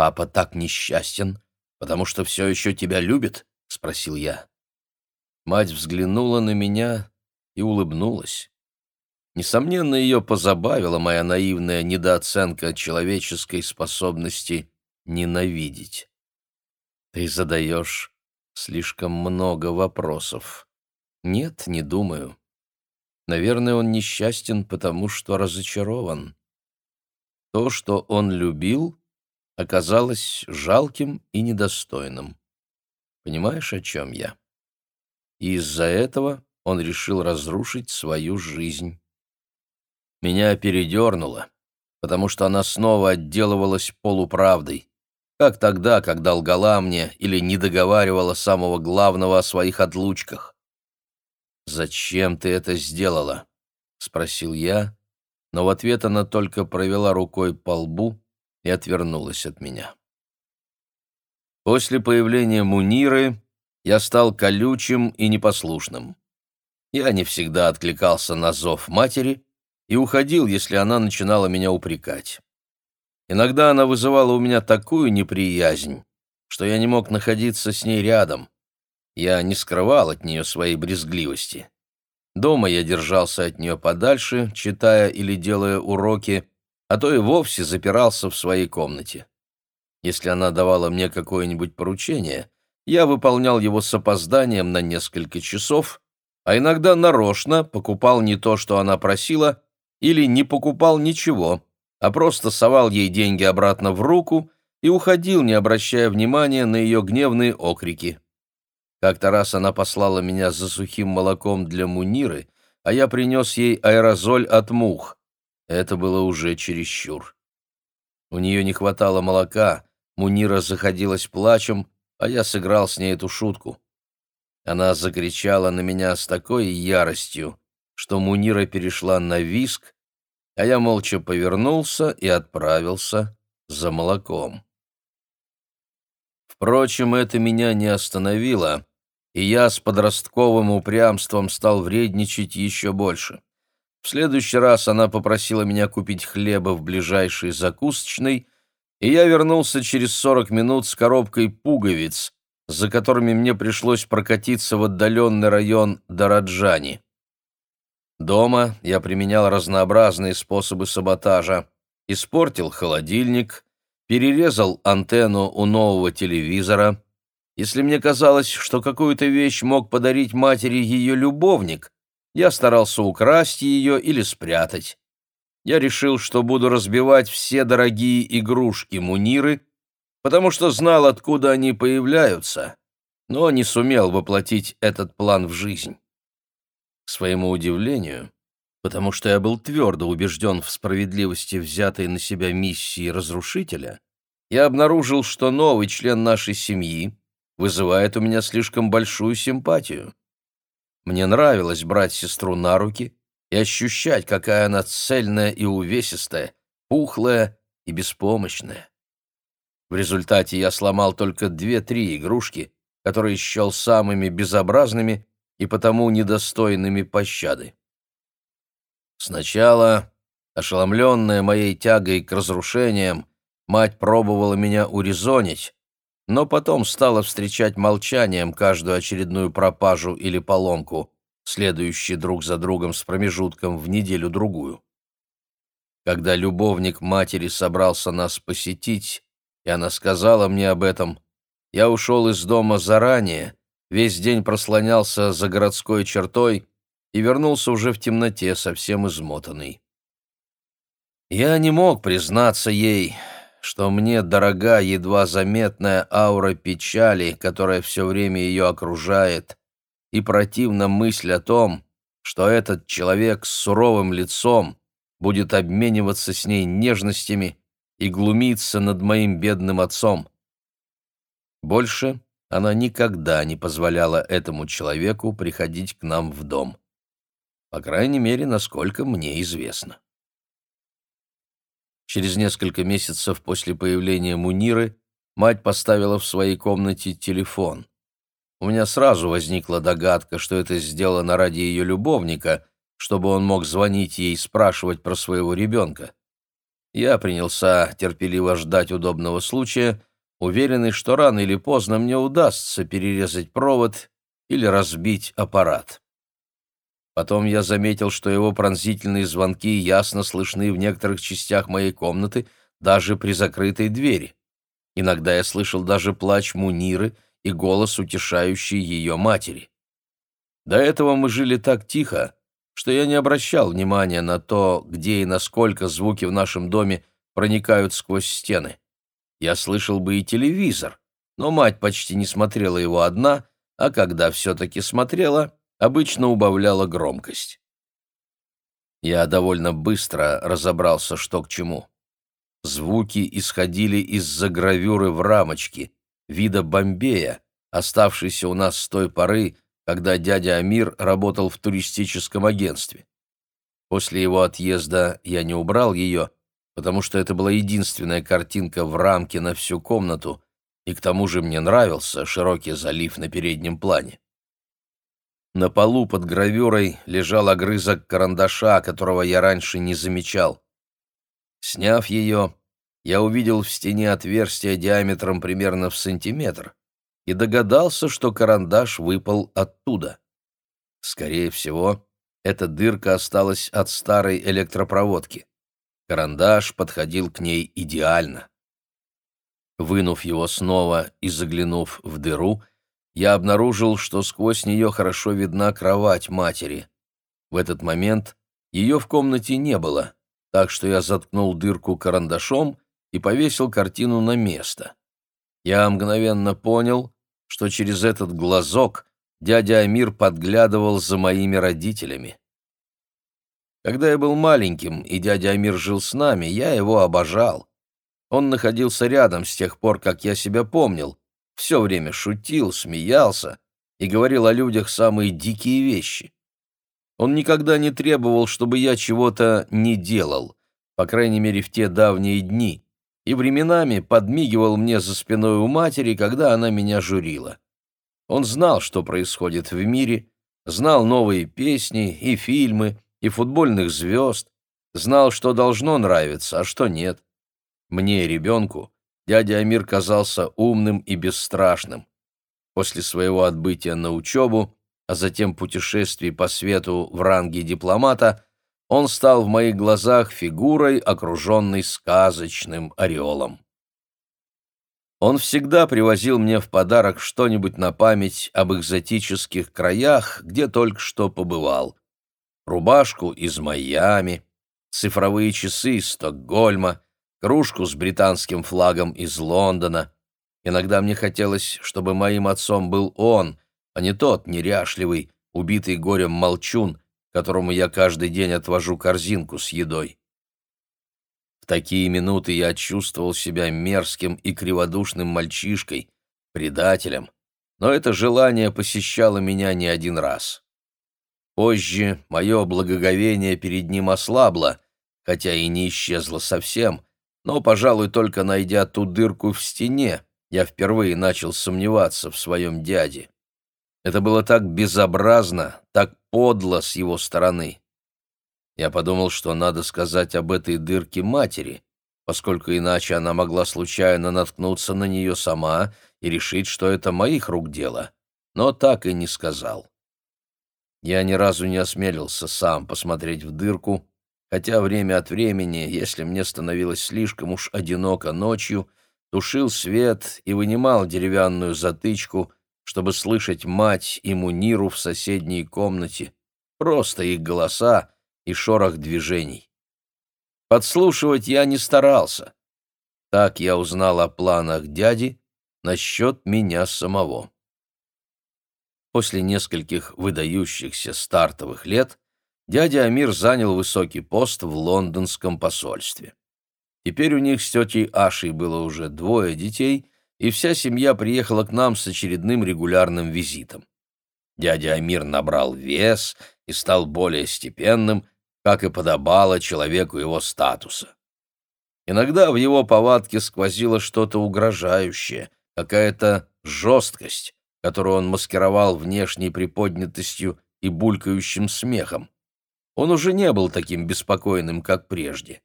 Папа так несчастен, потому что все еще тебя любит? спросил я. Мать взглянула на меня и улыбнулась. Несомненно, ее позабавила моя наивная недооценка человеческой способности ненавидеть. Ты задаешь слишком много вопросов. Нет, не думаю. Наверное, он несчастен, потому что разочарован. То, что он любил, оказалось жалким и недостойным. Понимаешь, о чем я? И из-за этого он решил разрушить свою жизнь. Меня передернуло, потому что она снова отделывалась полуправдой как тогда, когда лгала мне или не договаривала самого главного о своих отлучках. «Зачем ты это сделала?» — спросил я, но в ответ она только провела рукой по лбу и отвернулась от меня. После появления Муниры я стал колючим и непослушным. Я не всегда откликался на зов матери и уходил, если она начинала меня упрекать. Иногда она вызывала у меня такую неприязнь, что я не мог находиться с ней рядом. Я не скрывал от нее своей брезгливости. Дома я держался от нее подальше, читая или делая уроки, а то и вовсе запирался в своей комнате. Если она давала мне какое-нибудь поручение, я выполнял его с опозданием на несколько часов, а иногда нарочно покупал не то, что она просила, или не покупал ничего, а просто совал ей деньги обратно в руку и уходил, не обращая внимания на ее гневные окрики. Как-то раз она послала меня за сухим молоком для Муниры, а я принес ей аэрозоль от мух. Это было уже чересчур. У нее не хватало молока, Мунира заходилась плачем, а я сыграл с ней эту шутку. Она закричала на меня с такой яростью, что Мунира перешла на виск, а я молча повернулся и отправился за молоком. Впрочем, это меня не остановило, и я с подростковым упрямством стал вредничать еще больше. В следующий раз она попросила меня купить хлеба в ближайшей закусочной, и я вернулся через сорок минут с коробкой пуговиц, за которыми мне пришлось прокатиться в отдаленный район Дораджани. Дома я применял разнообразные способы саботажа. Испортил холодильник, перерезал антенну у нового телевизора. Если мне казалось, что какую-то вещь мог подарить матери ее любовник, я старался украсть ее или спрятать. Я решил, что буду разбивать все дорогие игрушки Муниры, потому что знал, откуда они появляются, но не сумел воплотить этот план в жизнь. К своему удивлению, потому что я был твердо убежден в справедливости взятой на себя миссии разрушителя, я обнаружил, что новый член нашей семьи вызывает у меня слишком большую симпатию. Мне нравилось брать сестру на руки и ощущать, какая она цельная и увесистая, пухлая и беспомощная. В результате я сломал только две-три игрушки, которые счел самыми безобразными и потому недостойными пощады. Сначала, ошеломленная моей тягой к разрушениям, мать пробовала меня урезонить, но потом стала встречать молчанием каждую очередную пропажу или поломку, следующие друг за другом с промежутком в неделю-другую. Когда любовник матери собрался нас посетить, и она сказала мне об этом, я ушел из дома заранее, весь день прослонялся за городской чертой и вернулся уже в темноте, совсем измотанный. Я не мог признаться ей, что мне дорога едва заметная аура печали, которая все время ее окружает, и противна мысль о том, что этот человек с суровым лицом будет обмениваться с ней нежностями и глумиться над моим бедным отцом. Больше она никогда не позволяла этому человеку приходить к нам в дом. По крайней мере, насколько мне известно. Через несколько месяцев после появления Муниры мать поставила в своей комнате телефон. У меня сразу возникла догадка, что это сделано ради ее любовника, чтобы он мог звонить ей и спрашивать про своего ребенка. Я принялся терпеливо ждать удобного случая, уверенный, что рано или поздно мне удастся перерезать провод или разбить аппарат. Потом я заметил, что его пронзительные звонки ясно слышны в некоторых частях моей комнаты, даже при закрытой двери. Иногда я слышал даже плач Муниры и голос, утешающий ее матери. До этого мы жили так тихо, что я не обращал внимания на то, где и насколько звуки в нашем доме проникают сквозь стены. Я слышал бы и телевизор, но мать почти не смотрела его одна, а когда все-таки смотрела, обычно убавляла громкость. Я довольно быстро разобрался, что к чему. Звуки исходили из-за гравюры в рамочке, вида Бомбея, оставшейся у нас с той поры, когда дядя Амир работал в туристическом агентстве. После его отъезда я не убрал ее, потому что это была единственная картинка в рамке на всю комнату, и к тому же мне нравился широкий залив на переднем плане. На полу под гравюрой лежал огрызок карандаша, которого я раньше не замечал. Сняв ее, я увидел в стене отверстие диаметром примерно в сантиметр и догадался, что карандаш выпал оттуда. Скорее всего, эта дырка осталась от старой электропроводки. Карандаш подходил к ней идеально. Вынув его снова и заглянув в дыру, я обнаружил, что сквозь нее хорошо видна кровать матери. В этот момент ее в комнате не было, так что я заткнул дырку карандашом и повесил картину на место. Я мгновенно понял, что через этот глазок дядя Амир подглядывал за моими родителями. Когда я был маленьким, и дядя Амир жил с нами, я его обожал. Он находился рядом с тех пор, как я себя помнил, все время шутил, смеялся и говорил о людях самые дикие вещи. Он никогда не требовал, чтобы я чего-то не делал, по крайней мере, в те давние дни, и временами подмигивал мне за спиной у матери, когда она меня журила. Он знал, что происходит в мире, знал новые песни и фильмы, и футбольных звезд, знал, что должно нравиться, а что нет. Мне, ребенку, дядя Амир казался умным и бесстрашным. После своего отбытия на учебу, а затем путешествий по свету в ранге дипломата, он стал в моих глазах фигурой, окруженной сказочным ореолом. Он всегда привозил мне в подарок что-нибудь на память об экзотических краях, где только что побывал. Рубашку из Майами, цифровые часы из Стокгольма, кружку с британским флагом из Лондона. Иногда мне хотелось, чтобы моим отцом был он, а не тот неряшливый, убитый горем молчун, которому я каждый день отвожу корзинку с едой. В такие минуты я чувствовал себя мерзким и криводушным мальчишкой, предателем, но это желание посещало меня не один раз. Позже мое благоговение перед ним ослабло, хотя и не исчезло совсем, но, пожалуй, только найдя ту дырку в стене, я впервые начал сомневаться в своем дяде. Это было так безобразно, так подло с его стороны. Я подумал, что надо сказать об этой дырке матери, поскольку иначе она могла случайно наткнуться на нее сама и решить, что это моих рук дело, но так и не сказал. Я ни разу не осмелился сам посмотреть в дырку, хотя время от времени, если мне становилось слишком уж одиноко ночью, тушил свет и вынимал деревянную затычку — чтобы слышать мать и Муниру в соседней комнате, просто их голоса и шорох движений. Подслушивать я не старался. Так я узнал о планах дяди насчет меня самого. После нескольких выдающихся стартовых лет дядя Амир занял высокий пост в лондонском посольстве. Теперь у них с тетей Ашей было уже двое детей, и вся семья приехала к нам с очередным регулярным визитом. Дядя Амир набрал вес и стал более степенным, как и подобало человеку его статуса. Иногда в его повадке сквозило что-то угрожающее, какая-то жесткость, которую он маскировал внешней приподнятостью и булькающим смехом. Он уже не был таким беспокойным, как прежде.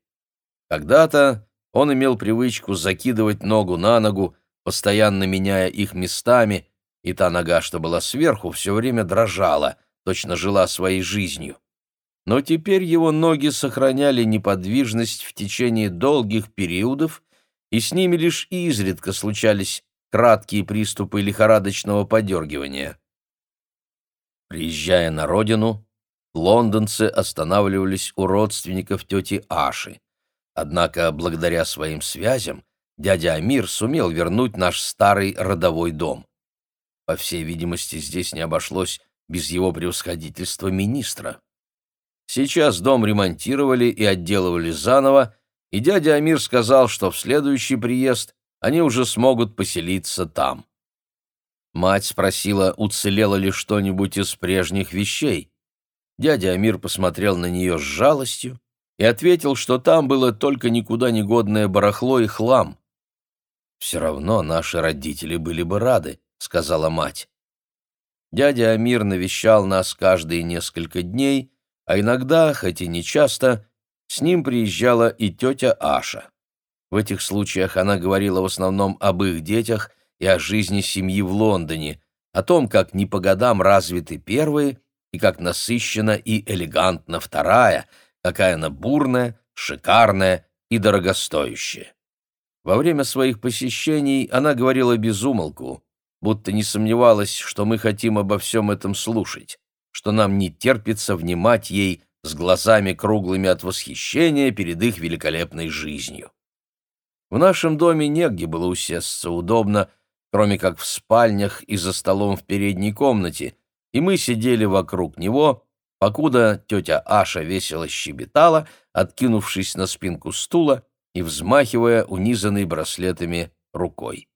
Когда-то он имел привычку закидывать ногу на ногу, постоянно меняя их местами, и та нога, что была сверху, все время дрожала, точно жила своей жизнью. Но теперь его ноги сохраняли неподвижность в течение долгих периодов, и с ними лишь изредка случались краткие приступы лихорадочного подергивания. Приезжая на родину, лондонцы останавливались у родственников тети Аши. Однако, благодаря своим связям, дядя Амир сумел вернуть наш старый родовой дом. По всей видимости, здесь не обошлось без его превосходительства министра. Сейчас дом ремонтировали и отделывали заново, и дядя Амир сказал, что в следующий приезд они уже смогут поселиться там. Мать спросила, уцелело ли что-нибудь из прежних вещей. Дядя Амир посмотрел на нее с жалостью и ответил, что там было только никуда не годное барахло и хлам. «Все равно наши родители были бы рады», — сказала мать. Дядя Амир навещал нас каждые несколько дней, а иногда, хоть и не часто, с ним приезжала и тетя Аша. В этих случаях она говорила в основном об их детях и о жизни семьи в Лондоне, о том, как не по годам развиты первые и как насыщена и элегантна вторая, какая она бурная, шикарная и дорогостоящая. Во время своих посещений она говорила без умолку, будто не сомневалась, что мы хотим обо всем этом слушать, что нам не терпится внимать ей с глазами круглыми от восхищения перед их великолепной жизнью. В нашем доме негде было усесться удобно, кроме как в спальнях и за столом в передней комнате, и мы сидели вокруг него, покуда тетя Аша весело щебетала, откинувшись на спинку стула и взмахивая унизанной браслетами рукой.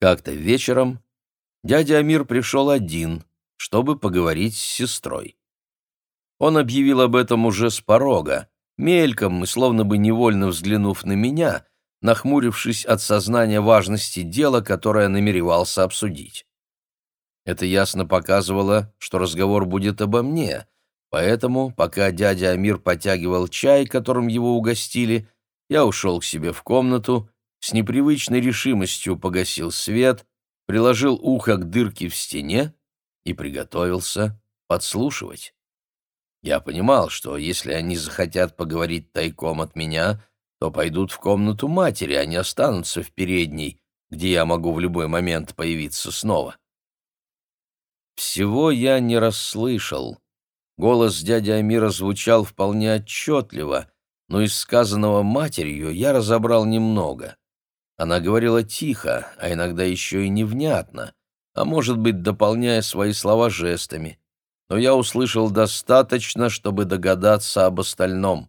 Как-то вечером дядя Амир пришел один, чтобы поговорить с сестрой. Он объявил об этом уже с порога, мельком и словно бы невольно взглянув на меня, нахмурившись от сознания важности дела, которое намеревался обсудить. Это ясно показывало, что разговор будет обо мне, поэтому, пока дядя Амир потягивал чай, которым его угостили, я ушел к себе в комнату, с непривычной решимостью погасил свет, приложил ухо к дырке в стене и приготовился подслушивать. Я понимал, что если они захотят поговорить тайком от меня, то пойдут в комнату матери, а не останутся в передней, где я могу в любой момент появиться снова. Всего я не расслышал. Голос дяди Амира звучал вполне отчетливо, но из сказанного матерью я разобрал немного. Она говорила тихо, а иногда еще и невнятно, а может быть, дополняя свои слова жестами но я услышал достаточно, чтобы догадаться об остальном.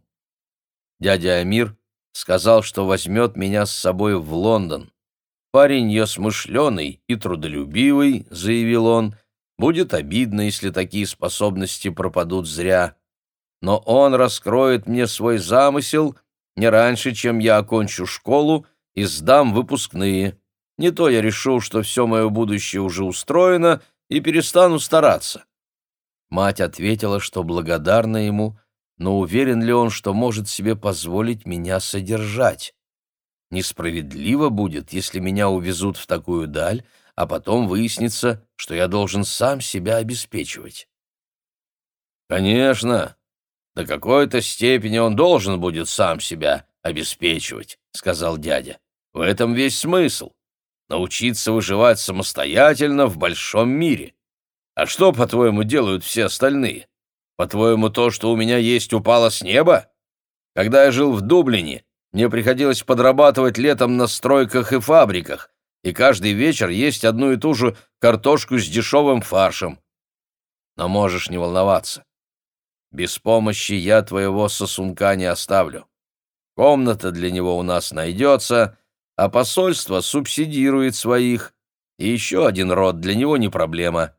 Дядя Амир сказал, что возьмет меня с собой в Лондон. «Парень я смышленый и трудолюбивый», — заявил он. «Будет обидно, если такие способности пропадут зря. Но он раскроет мне свой замысел не раньше, чем я окончу школу и сдам выпускные. Не то я решу, что все мое будущее уже устроено, и перестану стараться. Мать ответила, что благодарна ему, но уверен ли он, что может себе позволить меня содержать? Несправедливо будет, если меня увезут в такую даль, а потом выяснится, что я должен сам себя обеспечивать. «Конечно, до какой-то степени он должен будет сам себя обеспечивать», — сказал дядя. «В этом весь смысл — научиться выживать самостоятельно в большом мире. А что, по-твоему, делают все остальные? По-твоему, то, что у меня есть, упало с неба? Когда я жил в Дублине, мне приходилось подрабатывать летом на стройках и фабриках, и каждый вечер есть одну и ту же картошку с дешевым фаршем. Но можешь не волноваться. Без помощи я твоего сосунка не оставлю. Комната для него у нас найдется, а посольство субсидирует своих, и еще один род для него не проблема.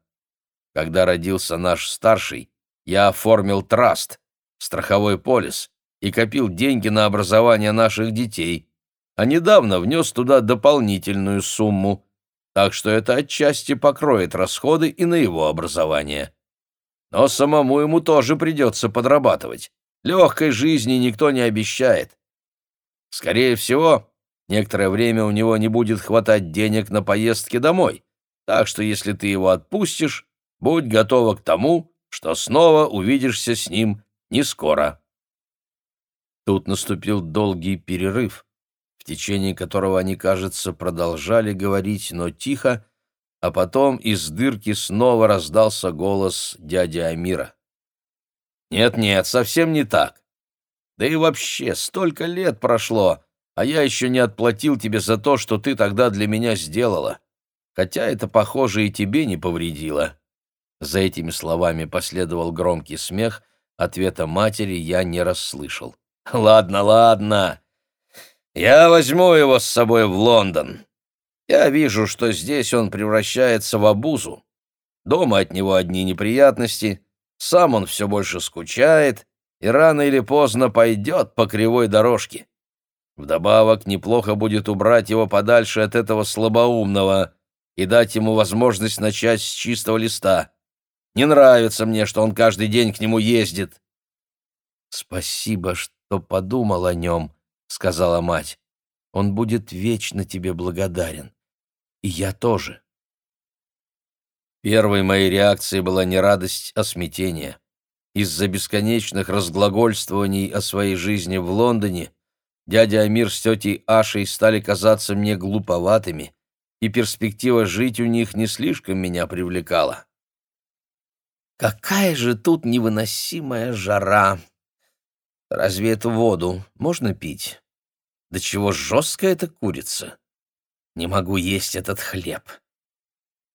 Когда родился наш старший, я оформил траст, страховой полис, и копил деньги на образование наших детей, а недавно внес туда дополнительную сумму, так что это отчасти покроет расходы и на его образование. Но самому ему тоже придется подрабатывать. Легкой жизни никто не обещает. Скорее всего, некоторое время у него не будет хватать денег на поездки домой, так что если ты его отпустишь, будь готова к тому, что снова увидишься с ним не скоро. Тут наступил долгий перерыв, в течение которого они, кажется, продолжали говорить, но тихо, а потом из дырки снова раздался голос дяди Амира. «Нет-нет, совсем не так. Да и вообще, столько лет прошло, а я еще не отплатил тебе за то, что ты тогда для меня сделала. Хотя это, похоже, и тебе не повредило». За этими словами последовал громкий смех, ответа матери я не расслышал. «Ладно, ладно. Я возьму его с собой в Лондон. Я вижу, что здесь он превращается в обузу. Дома от него одни неприятности, сам он все больше скучает и рано или поздно пойдет по кривой дорожке. Вдобавок неплохо будет убрать его подальше от этого слабоумного и дать ему возможность начать с чистого листа. Не нравится мне, что он каждый день к нему ездит. «Спасибо, что подумал о нем», — сказала мать. «Он будет вечно тебе благодарен. И я тоже». Первой моей реакцией была не радость, а смятение. Из-за бесконечных разглагольствований о своей жизни в Лондоне дядя Амир с тетей Ашей стали казаться мне глуповатыми, и перспектива жить у них не слишком меня привлекала. «Какая же тут невыносимая жара!» Разве эту воду можно пить? Да чего жесткая эта курица? Не могу есть этот хлеб.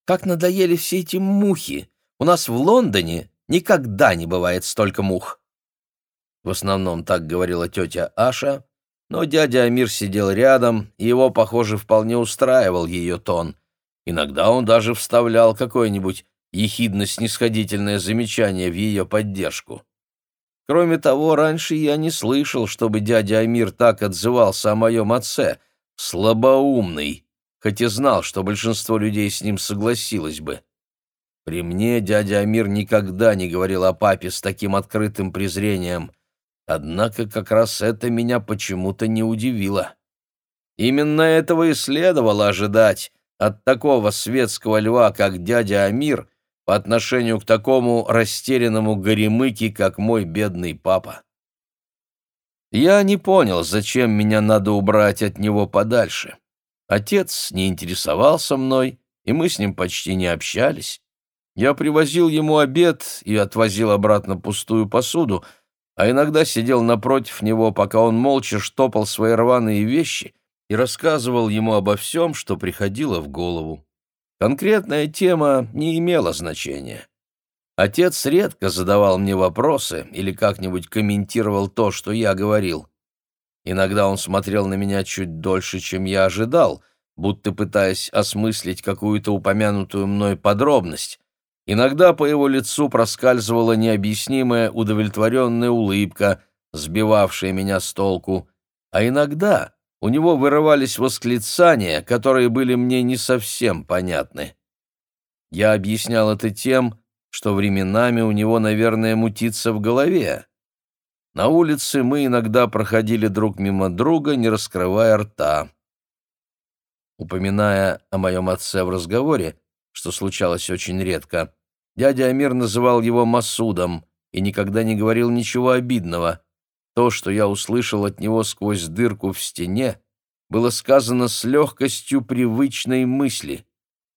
Как надоели все эти мухи! У нас в Лондоне никогда не бывает столько мух. В основном так говорила тетя Аша, но дядя Амир сидел рядом, и его, похоже, вполне устраивал ее тон. Иногда он даже вставлял какое-нибудь ехидно-снисходительное замечание в ее поддержку. Кроме того, раньше я не слышал, чтобы дядя Амир так отзывался о моем отце. Слабоумный, хоть и знал, что большинство людей с ним согласилось бы. При мне дядя Амир никогда не говорил о папе с таким открытым презрением. Однако как раз это меня почему-то не удивило. Именно этого и следовало ожидать от такого светского льва, как дядя Амир, по отношению к такому растерянному горемыке, как мой бедный папа. Я не понял, зачем меня надо убрать от него подальше. Отец не интересовался мной, и мы с ним почти не общались. Я привозил ему обед и отвозил обратно пустую посуду, а иногда сидел напротив него, пока он молча штопал свои рваные вещи и рассказывал ему обо всем, что приходило в голову. Конкретная тема не имела значения. Отец редко задавал мне вопросы или как-нибудь комментировал то, что я говорил. Иногда он смотрел на меня чуть дольше, чем я ожидал, будто пытаясь осмыслить какую-то упомянутую мной подробность. Иногда по его лицу проскальзывала необъяснимая удовлетворенная улыбка, сбивавшая меня с толку, а иногда у него вырывались восклицания, которые были мне не совсем понятны. Я объяснял это тем, что временами у него, наверное, мутится в голове. На улице мы иногда проходили друг мимо друга, не раскрывая рта. Упоминая о моем отце в разговоре, что случалось очень редко, дядя Амир называл его Масудом и никогда не говорил ничего обидного. То, что я услышал от него сквозь дырку в стене, было сказано с легкостью привычной мысли.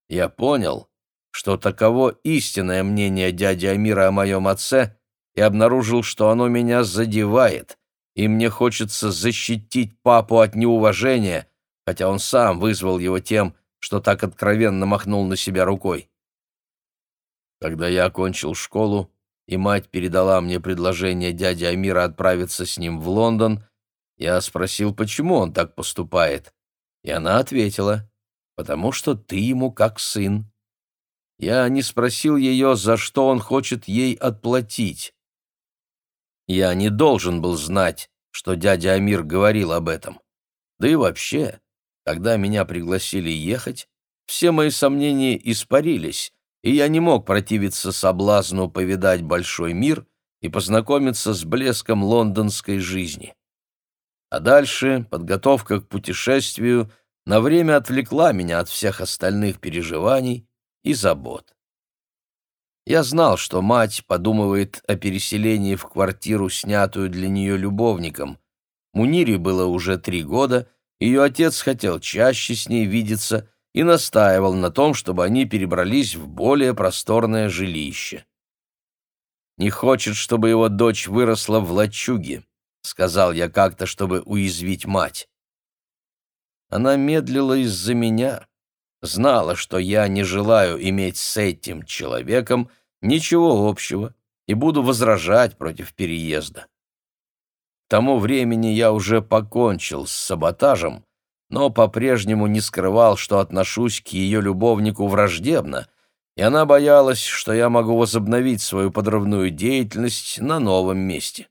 Я понял, что таково истинное мнение дяди Амира о моем отце, и обнаружил, что оно меня задевает, и мне хочется защитить папу от неуважения, хотя он сам вызвал его тем, что так откровенно махнул на себя рукой. Когда я окончил школу, и мать передала мне предложение дяди Амира отправиться с ним в Лондон, я спросил, почему он так поступает, и она ответила, «Потому что ты ему как сын». Я не спросил ее, за что он хочет ей отплатить. Я не должен был знать, что дядя Амир говорил об этом. Да и вообще, когда меня пригласили ехать, все мои сомнения испарились, и я не мог противиться соблазну повидать большой мир и познакомиться с блеском лондонской жизни. А дальше подготовка к путешествию на время отвлекла меня от всех остальных переживаний и забот. Я знал, что мать подумывает о переселении в квартиру, снятую для нее любовником. Мунире было уже три года, ее отец хотел чаще с ней видеться и настаивал на том, чтобы они перебрались в более просторное жилище. «Не хочет, чтобы его дочь выросла в лачуге», — сказал я как-то, чтобы уязвить мать. Она медлила из-за меня, знала, что я не желаю иметь с этим человеком ничего общего и буду возражать против переезда. К тому времени я уже покончил с саботажем, но по-прежнему не скрывал, что отношусь к ее любовнику враждебно, и она боялась, что я могу возобновить свою подрывную деятельность на новом месте.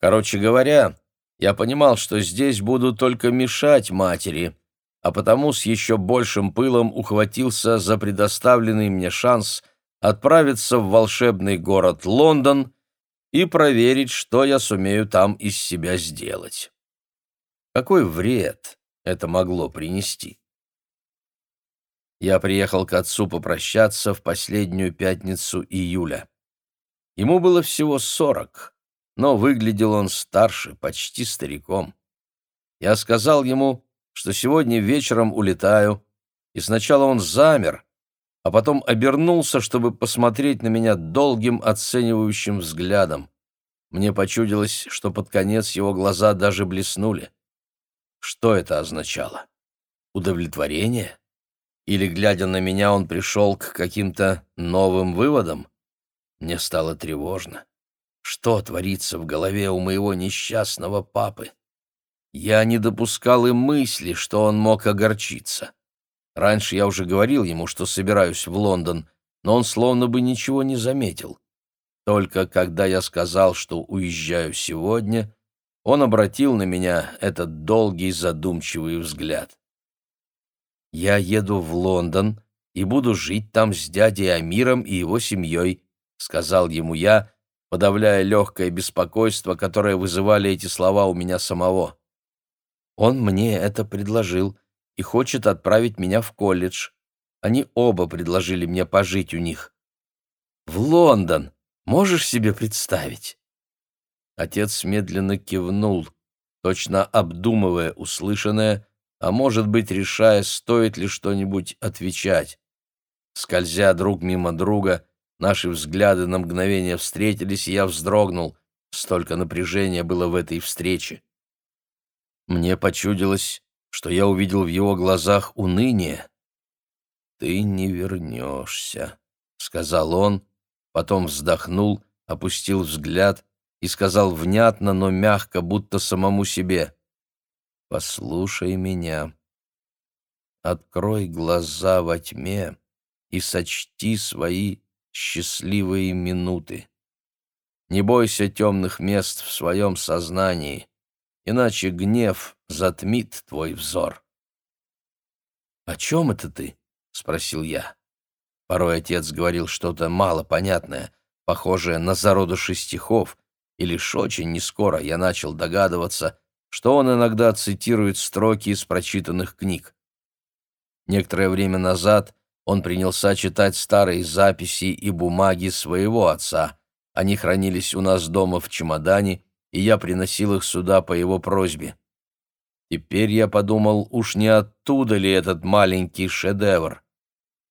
Короче говоря, я понимал, что здесь буду только мешать матери, а потому с еще большим пылом ухватился за предоставленный мне шанс отправиться в волшебный город Лондон и проверить, что я сумею там из себя сделать. Какой вред это могло принести? Я приехал к отцу попрощаться в последнюю пятницу июля. Ему было всего сорок, но выглядел он старше, почти стариком. Я сказал ему, что сегодня вечером улетаю, и сначала он замер, а потом обернулся, чтобы посмотреть на меня долгим оценивающим взглядом. Мне почудилось, что под конец его глаза даже блеснули. Что это означало? Удовлетворение? Или, глядя на меня, он пришел к каким-то новым выводам? Мне стало тревожно. Что творится в голове у моего несчастного папы? Я не допускал и мысли, что он мог огорчиться. Раньше я уже говорил ему, что собираюсь в Лондон, но он словно бы ничего не заметил. Только когда я сказал, что уезжаю сегодня, он обратил на меня этот долгий задумчивый взгляд. «Я еду в Лондон и буду жить там с дядей Амиром и его семьей», — сказал ему я, подавляя легкое беспокойство, которое вызывали эти слова у меня самого. Он мне это предложил и хочет отправить меня в колледж. Они оба предложили мне пожить у них. В Лондон! Можешь себе представить? Отец медленно кивнул, точно обдумывая услышанное, а может быть, решая, стоит ли что-нибудь отвечать. Скользя друг мимо друга, наши взгляды на мгновение встретились, и я вздрогнул. Столько напряжения было в этой встрече. Мне почудилось, что я увидел в его глазах уныние. «Ты не вернешься», — сказал он, потом вздохнул, опустил взгляд и сказал внятно, но мягко, будто самому себе. «Послушай меня. Открой глаза во тьме и сочти свои счастливые минуты. Не бойся темных мест в своем сознании, иначе гнев затмит твой взор». «О чем это ты?» — спросил я. Порой отец говорил что-то малопонятное, похожее на зародыши стихов, и лишь очень нескоро я начал догадываться, что он иногда цитирует строки из прочитанных книг. Некоторое время назад он принялся читать старые записи и бумаги своего отца. Они хранились у нас дома в чемодане, и я приносил их сюда по его просьбе. Теперь я подумал, уж не оттуда ли этот маленький шедевр?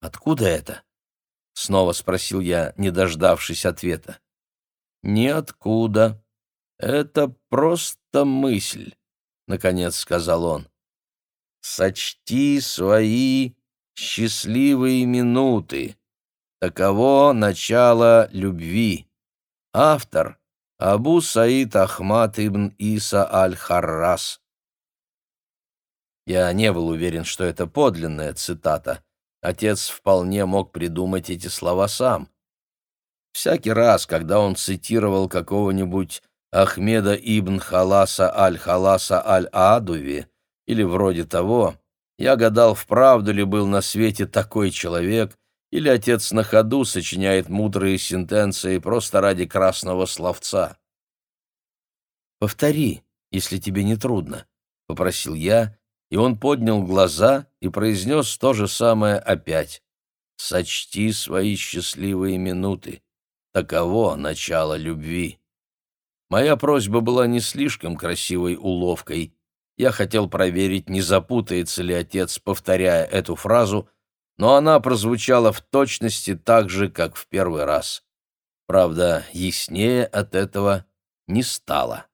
«Откуда это?» — снова спросил я, не дождавшись ответа. «Ниоткуда. Это просто мысль», — наконец сказал он. «Сочти свои счастливые минуты. Таково начало любви. Автор — Абу Саид Ахмад ибн Иса аль-Харрас». Я не был уверен, что это подлинная цитата. Отец вполне мог придумать эти слова сам. Всякий раз, когда он цитировал какого-нибудь Ахмеда ибн Халаса аль-Халаса аль-Адуви или вроде того, я гадал, вправду ли был на свете такой человек, или отец на ходу сочиняет мудрые сентенции просто ради красного словца. «Повтори, если тебе не трудно», — попросил я, и он поднял глаза и произнес то же самое опять. «Сочти свои счастливые минуты. Таково начало любви». Моя просьба была не слишком красивой уловкой, я хотел проверить, не запутается ли отец, повторяя эту фразу, но она прозвучала в точности так же, как в первый раз. Правда, яснее от этого не стало.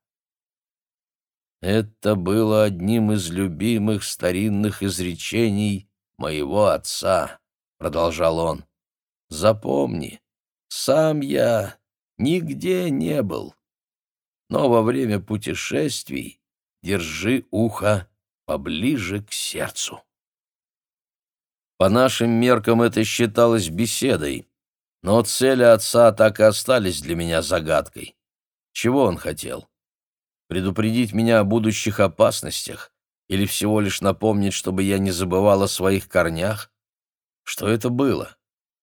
Это было одним из любимых старинных изречений моего отца, продолжал он. Запомни, сам я нигде не был, но во время путешествий держи ухо поближе к сердцу. По нашим меркам это считалось беседой, но цели отца так и остались для меня загадкой. Чего он хотел? Предупредить меня о будущих опасностях или всего лишь напомнить, чтобы я не забывал о своих корнях? Что это было?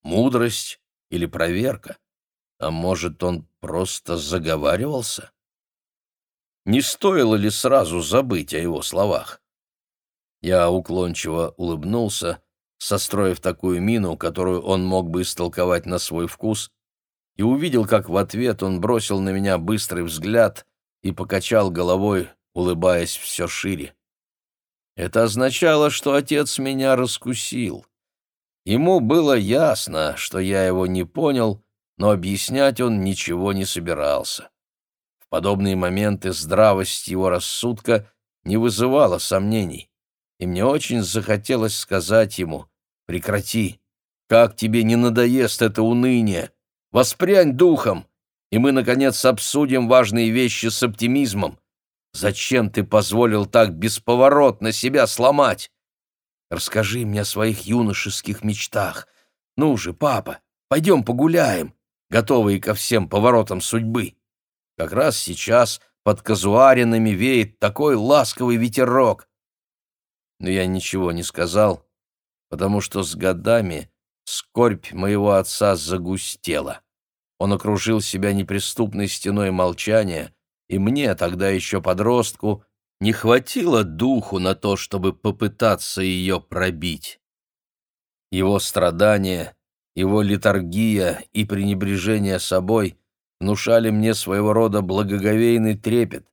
Мудрость или проверка? А может, он просто заговаривался? Не стоило ли сразу забыть о его словах? Я уклончиво улыбнулся, состроив такую мину, которую он мог бы истолковать на свой вкус, и увидел, как в ответ он бросил на меня быстрый взгляд и покачал головой, улыбаясь все шире. Это означало, что отец меня раскусил. Ему было ясно, что я его не понял, но объяснять он ничего не собирался подобные моменты здравость его рассудка не вызывала сомнений, и мне очень захотелось сказать ему «Прекрати! Как тебе не надоест это уныние? Воспрянь духом, и мы, наконец, обсудим важные вещи с оптимизмом. Зачем ты позволил так бесповоротно себя сломать? Расскажи мне о своих юношеских мечтах. Ну же, папа, пойдем погуляем, готовые ко всем поворотам судьбы». Как раз сейчас под казуаринами веет такой ласковый ветерок. Но я ничего не сказал, потому что с годами скорбь моего отца загустела. Он окружил себя неприступной стеной молчания, и мне, тогда еще подростку, не хватило духу на то, чтобы попытаться ее пробить. Его страдания, его литургия и пренебрежение собой внушали мне своего рода благоговейный трепет.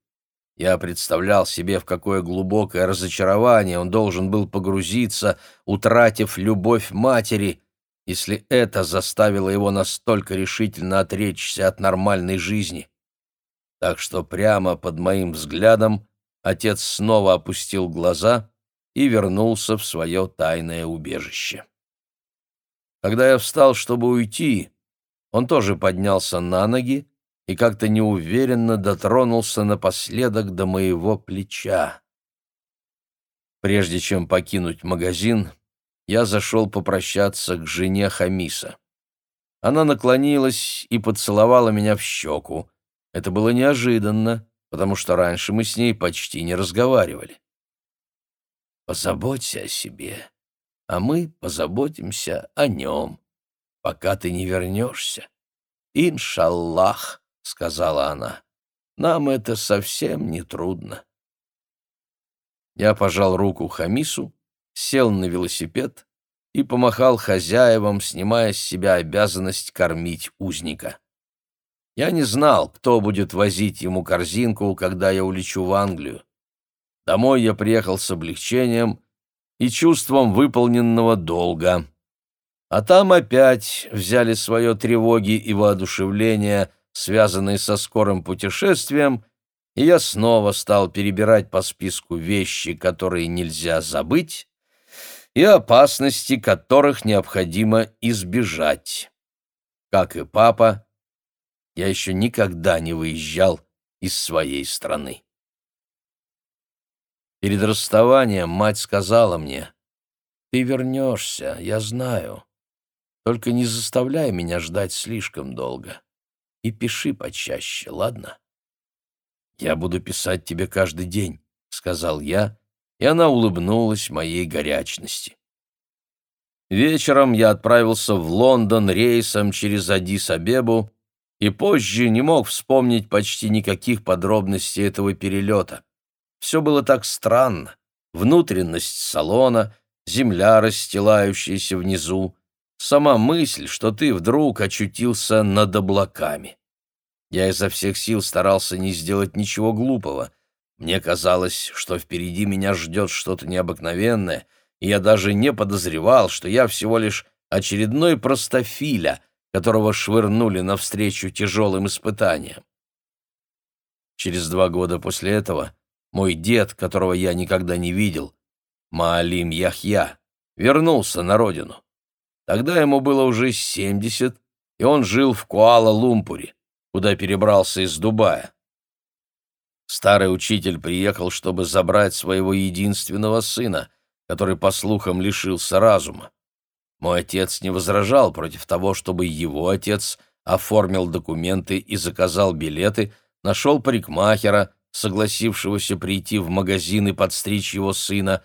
Я представлял себе, в какое глубокое разочарование он должен был погрузиться, утратив любовь матери, если это заставило его настолько решительно отречься от нормальной жизни. Так что прямо под моим взглядом отец снова опустил глаза и вернулся в свое тайное убежище. Когда я встал, чтобы уйти, он тоже поднялся на ноги и как-то неуверенно дотронулся напоследок до моего плеча. Прежде чем покинуть магазин, я зашел попрощаться к жене Хамиса. Она наклонилась и поцеловала меня в щеку. Это было неожиданно, потому что раньше мы с ней почти не разговаривали. «Позаботься о себе, а мы позаботимся о нем», пока ты не вернешься. Иншаллах, — сказала она, — нам это совсем не трудно. Я пожал руку Хамису, сел на велосипед и помахал хозяевам, снимая с себя обязанность кормить узника. Я не знал, кто будет возить ему корзинку, когда я улечу в Англию. Домой я приехал с облегчением и чувством выполненного долга. А там опять взяли свое тревоги и воодушевление, связанные со скорым путешествием, и я снова стал перебирать по списку вещи, которые нельзя забыть, и опасности, которых необходимо избежать. Как и папа, я еще никогда не выезжал из своей страны. Перед расставанием мать сказала мне, «Ты вернешься, я знаю. Только не заставляй меня ждать слишком долго. И пиши почаще, ладно? «Я буду писать тебе каждый день», — сказал я, и она улыбнулась моей горячности. Вечером я отправился в Лондон рейсом через Адис-Абебу и позже не мог вспомнить почти никаких подробностей этого перелета. Все было так странно. Внутренность салона, земля, расстилающаяся внизу, сама мысль, что ты вдруг очутился над облаками. Я изо всех сил старался не сделать ничего глупого. Мне казалось, что впереди меня ждет что-то необыкновенное, и я даже не подозревал, что я всего лишь очередной простофиля, которого швырнули навстречу тяжелым испытаниям. Через два года после этого мой дед, которого я никогда не видел, Маалим Яхья, вернулся на родину. Тогда ему было уже семьдесят, и он жил в Куала-Лумпуре, куда перебрался из Дубая. Старый учитель приехал, чтобы забрать своего единственного сына, который, по слухам, лишился разума. Мой отец не возражал против того, чтобы его отец оформил документы и заказал билеты, нашел парикмахера, согласившегося прийти в магазин и подстричь его сына,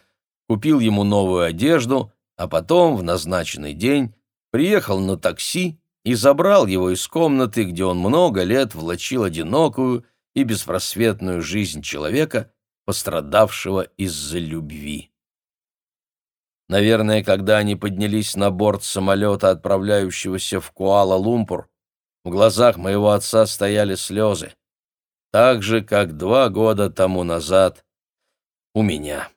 купил ему новую одежду, а потом в назначенный день приехал на такси и забрал его из комнаты, где он много лет влачил одинокую и беспросветную жизнь человека, пострадавшего из-за любви. Наверное, когда они поднялись на борт самолета, отправляющегося в Куала-Лумпур, в глазах моего отца стояли слезы, так же, как два года тому назад у меня.